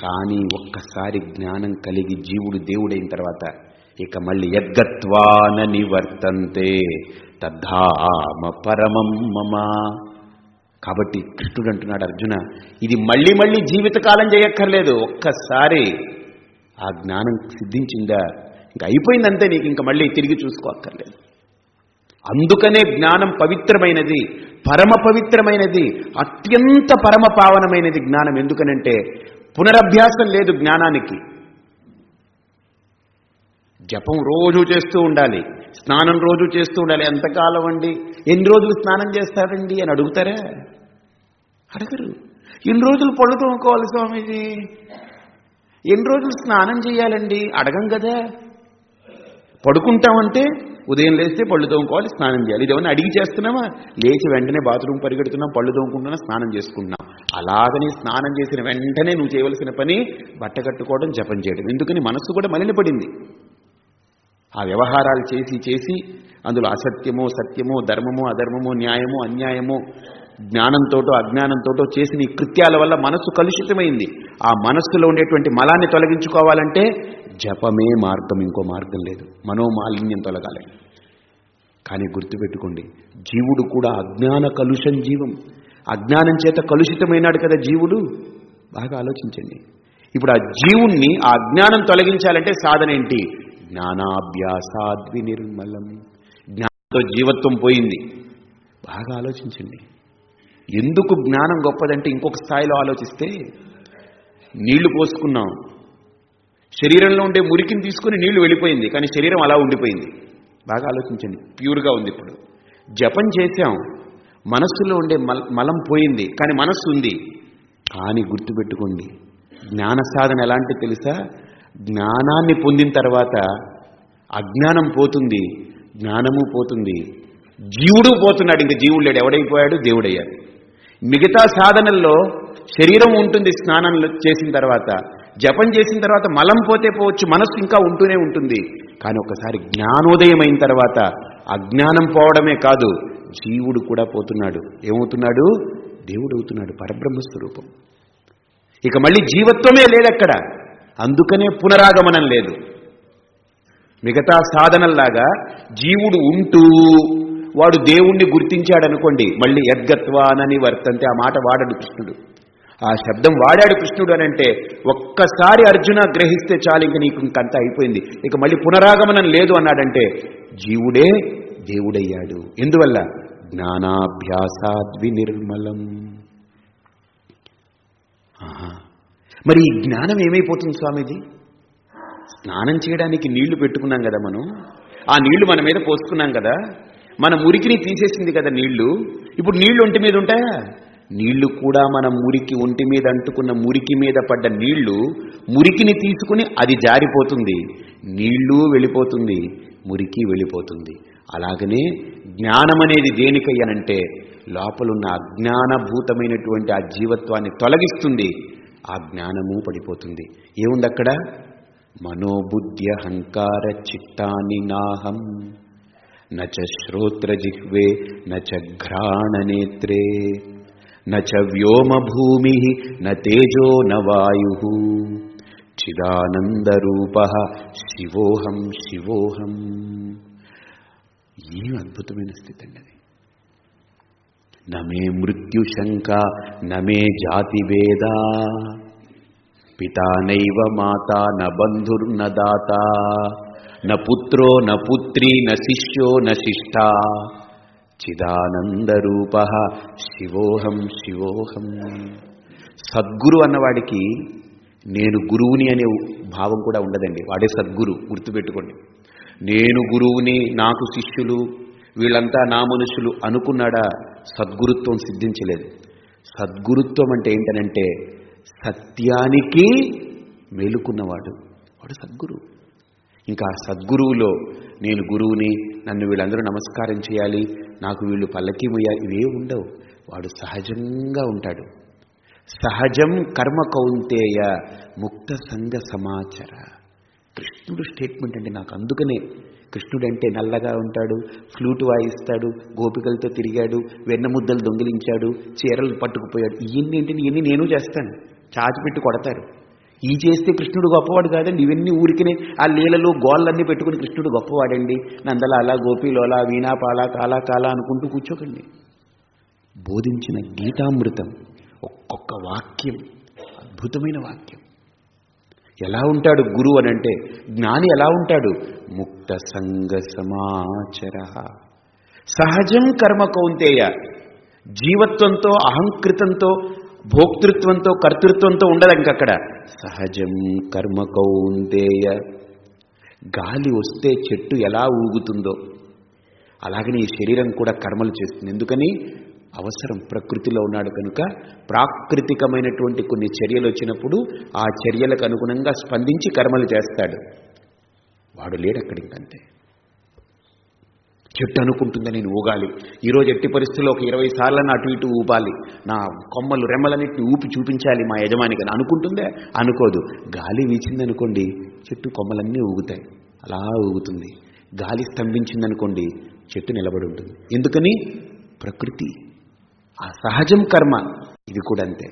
కానీ ఒక్కసారి జ్ఞానం కలిగి జీవుడు దేవుడైన తర్వాత ఇక మళ్ళీ యద్గత్వాన నివర్తంతే తద్ధామ పరమం మమ. కాబట్టి కృష్ణుడు అంటున్నాడు అర్జున ఇది మళ్ళీ మళ్ళీ జీవితకాలం చేయక్కర్లేదు. ఒక్కసారి ఆ జ్ఞానం సిద్ధించిందా? ఇంకా అయిపోయిందంతే నీకు ఇంకా మళ్ళీ తిరిగి చూసుకోక్కర్లేదు. అందుకనే జ్ఞానం పవిత్రమైనది పరమ పవిత్రమైనది అత్యంత పరమ పావనమైనది జ్ఞానం. ఎందుకనంటే పునరభ్యాసం లేదు జ్ఞానానికి. జపం రోజు చేస్తూ ఉండాలి. స్నానం రోజు చేస్తూ ఉండాలి. ఎంతకాలం అండి? ఎన్ని రోజులు స్నానం చేస్తారండి అని అడుగుతారా? అడగరు. ఎన్ని రోజులు పళ్ళు తోముకోవాలి స్వామీజీ? ఎన్ని రోజులు స్నానం చేయాలండి? అడగం కదా. పడుకుంటామంటే ఉదయం లేస్తే పళ్ళు తోముకోవాలి స్నానం చేయాలి. ఇదేమన్నా అడిగి చేస్తున్నామా లేచి వెంటనే బాత్రూమ్ పరిగెడుతున్నాం పళ్ళు తోముకుంటున్నా స్నానం చేసుకుంటున్నాం. అలాగని స్నానం చేసిన వెంటనే నువ్వు చేయవలసిన పని బట్ట కట్టుకోవడం జపం చేయడం. ఎందుకని మనస్సు కూడా మలినపడింది. ఆ వ్యవహారాలు చేసి చేసి అందులో అసత్యమో సత్యమో ధర్మమో అధర్మమో న్యాయమో అన్యాయమో జ్ఞానంతోటో అజ్ఞానంతోటో చేసిన ఈ కృత్యాల వల్ల మనస్సు కలుషితమైంది. ఆ మనస్సులో ఉండేటువంటి మలాన్ని తొలగించుకోవాలంటే జపమే మార్గం ఇంకో మార్గం లేదు. మనోమాలిన్యం తొలగాలి. కానీ గుర్తుపెట్టుకోండి జీవుడు కూడా అజ్ఞాన కలుషం జీవం. అజ్ఞానం చేత కలుషితమైనాడు కదా జీవుడు? బాగా ఆలోచించండి. ఇప్పుడు ఆ జీవుణ్ణి ఆ అజ్ఞానం తొలగించాలంటే సాధన ఏంటి? జ్ఞానాభ్యాసాద్వి నిర్మలం జ్ఞానంతో జీవత్వం పోయింది. బాగా ఆలోచించండి. ఎందుకు జ్ఞానం గొప్పదంటే ఇంకొక స్థాయిలో ఆలోచిస్తే నీళ్ళు పోసుకున్నాం. శరీరంలో ఉండే మురికిని తీసుకుని నీళ్ళు వెళ్ళిపోయింది కానీ శరీరం అలా ఉండిపోయింది. బాగా ఆలోచించండి. ప్యూర్గా ఉంది ఇప్పుడు. జపం చేశాం. మనస్సులో ఉండే మల మలం పోయింది కానీ మనస్సు ఉంది. కానీ గుర్తుపెట్టుకోండి. జ్ఞాన సాధన ఎలాంటి తెలుసా? జ్ఞానాన్ని పొందిన తర్వాత అజ్ఞానం పోతుంది జ్ఞానము పోతుంది. జీవుడు పోతున్నాడు ఇంక జీవుడు లేడు. ఎవడైపోయాడు? దేవుడయ్యాడు. మిగతా సాధనల్లో శరీరం ఉంటుంది స్నానం చేసిన తర్వాత. జపం చేసిన తర్వాత మలం పోతే పోవచ్చు మనస్సు ఇంకా ఉంటూనే ఉంటుంది. కానీ ఒకసారి జ్ఞానోదయం అయిన తర్వాత అజ్ఞానం పోవడమే కాదు జీవుడు కూడా పోతున్నాడు. ఏమవుతున్నాడు? దేవుడు అవుతున్నాడు పరబ్రహ్మ స్వరూపం ఇక మళ్ళీ జీవత్వమే లేదక్కడ. అందుకనే పునరాగమనం లేదు. మిగతా సాధనల్లాగా జీవుడు ఉంటూ వాడు దేవుణ్ణి గుర్తించాడనుకోండి మళ్ళీ యద్గత్వానని వర్తంతే ఆ మాట వాడడు కృష్ణుడు. ఆ శబ్దం వాడాడు కృష్ణుడు అని అంటే ఒక్కసారి అర్జున గ్రహిస్తే చాలు ఇంక నీకు ఇంకంతా అయిపోయింది. ఇక మళ్ళీ పునరాగమనం లేదు అన్నాడంటే జీవుడే దేవుడయ్యాడు. ఎందువల్ల? జ్ఞానాభ్యాసాద్వి నిర్మలం ఆహా. మరి ఈ జ్ఞానం ఏమైపోతుంది స్వామిది స్నానం చేయడానికి నీళ్ళు పెట్టుకున్నాం కదా మనం? ఆ నీళ్ళు మన మీద పోసుకున్నాం కదా? మన మురికిని తీసేసింది కదా నీళ్ళు. ఇప్పుడు నీళ్ళు ఒంటి మీద ఉంటాయా? నీళ్ళు కూడా మన మురికి ఒంటి మీద అంటుకున్న మురికి మీద పడ్డ నీళ్ళు మురికిని తీసుకుని అది జారిపోతుంది. నీళ్ళు వెళ్ళిపోతుంది. మురికి వెళ్ళిపోతుంది. అలాగనే జ్ఞానం అనేది దేనికయ్యనంటే లోపలున్న అజ్ఞానభూతమైనటువంటి ఆ జీవత్వాన్ని తొలగిస్తుంది. ఆ జ్ఞానము పడిపోతుంది. ఏముంది అక్కడ మనోబుద్ధ్యహంకార చిత్తాని నాహం. నచ శ్రోత్రజిహ్వే నచ ఘ్రాణనేత్రే నచ వ్యోమభూమి న తేజో న వాయు. చిదానందరూప శివోహం శివోహం. ఏం అద్భుతమైన స్థితి అండి నమే మృత్యుశంక నమే జాతివేదా పితా నైవ మాత న బంధుర్న దాత న పుత్రో న పుత్రీ న శిష్యో న శిష్ట చిదానందరూప శివోహం శివోహం సద్గురు అన్నవాడికి నేను గురువుని అనే భావం కూడా ఉండదండి. వాడే సద్గురు గుర్తుపెట్టుకోండి. నేను గురువుని నాకు శిష్యులు వీళ్ళంతా నా మనుషులు అనుకున్నాడా? సద్గురుత్వం సిద్ధించలేదు. సద్గురుత్వం అంటే ఏంటనంటే సత్యానికి మేలుకున్నవాడు. వాడు సద్గురు ఇంకా ఆ సద్గురువులో నేను గురువుని నన్ను వీళ్ళందరూ నమస్కారం చేయాలి నాకు వీళ్ళు పల్లకి ముయ్యాలి ఇవే ఉండవు. వాడు సహజంగా ఉంటాడు. సహజం కర్మ కౌంతేయ ముక్త సంఘ సమాచార. కృష్ణుడు స్టేట్మెంట్ అంటే నాకు అందుకనే కృష్ణుడు అంటే నల్లగా ఉంటాడు ఫ్లూట్ వాయిస్తాడు గోపికలతో తిరిగాడు వెన్న ముద్దలు దొంగిలించాడు చీరలు పట్టుకుపోయాడు. ఇవన్నీ ఏంటి ఇవన్నీ నేను చేస్తాను. చాచి పెట్టి కొడతారు. ఈ చేస్తే కృష్ణుడు గొప్పవాడు కాదండి. ఇవన్నీ ఊరికినే ఆ లీలలు గోళ్ళన్నీ పెట్టుకుని కృష్ణుడు గొప్పవాడండి. నందలాల గోపిలోల వీణాపాల కాలా కాలా అనుకుంటూ కూర్చోకండి. బోధించిన గీతామృతం ఒక్కొక్క వాక్యం అద్భుతమైన వాక్యం. ఎలా ఉంటాడు గురువు అని అంటే జ్ఞాని ఎలా ఉంటాడు? ముక్త సంగ సమాచర. సహజం కర్మ కౌంతేయ. జీవత్వంతో అహంకృతంతో భోక్తృత్వంతో కర్తృత్వంతో ఉండదు ఇంకక్కడ. సహజం కర్మ కౌంతేయ. గాలి వస్తే చెట్టు ఎలా ఊగుతుందో. అలాగనే ఈ శరీరం కూడా కర్మలు చేస్తుంది. ఎందుకని? అవసరం ప్రకృతిలో ఉన్నాడు కనుక ప్రాకృతికమైనటువంటి కొన్ని చర్యలు వచ్చినప్పుడు ఆ చర్యలకు అనుగుణంగా స్పందించి కర్మలు చేస్తాడు. వాడు లేడు అక్కడ ఇంకంతే చెట్టు అనుకుంటుంది నేను ఊగాలి. ఈరోజు ఎట్టి పరిస్థితుల్లో ఒక ఇరవై సార్లను అటు ఇటు ఊపాలి. నా కొమ్మలు రెమ్మలన్నింటినీ ఊపి చూపించాలి మా యజమానికి అని అనుకుంటుందే? అనుకోదు. గాలి వీచిందనుకోండి చెట్టు కొమ్మలన్నీ ఊగుతాయి. అలా ఊగుతుంది. గాలి స్తంభించిందనుకోండి చెట్టు నిలబడి ఉంటుంది. ఎందుకని? ప్రకృతి ఆ సహజం కర్మ. ఇది కూడా అంతే.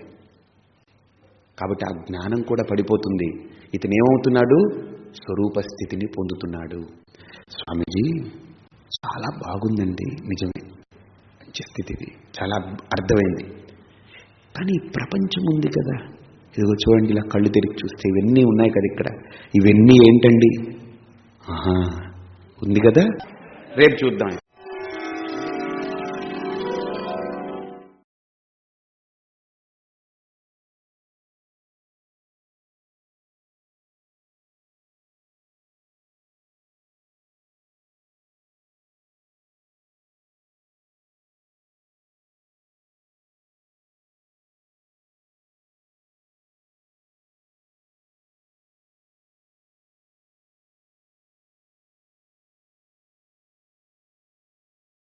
కాబట్టి ఆ జ్ఞానం కూడా పడిపోతుంది. ఇతను ఏమవుతున్నాడు? స్వరూప స్థితిని పొందుతున్నాడు. స్వామీజీ చాలా బాగుందండి. నిజమే. మంచి స్థితిది చాలా అర్థమైంది. కానీ ప్రపంచం ఉంది కదా. ఇదిగో చూడండి ఇలా కళ్ళు తెరిచి చూస్తే ఇవన్నీ ఉన్నాయి కదా ఇక్కడ. ఇవన్నీ ఏంటండి? ఆహా ఉంది కదా? రేపు చూద్దాం.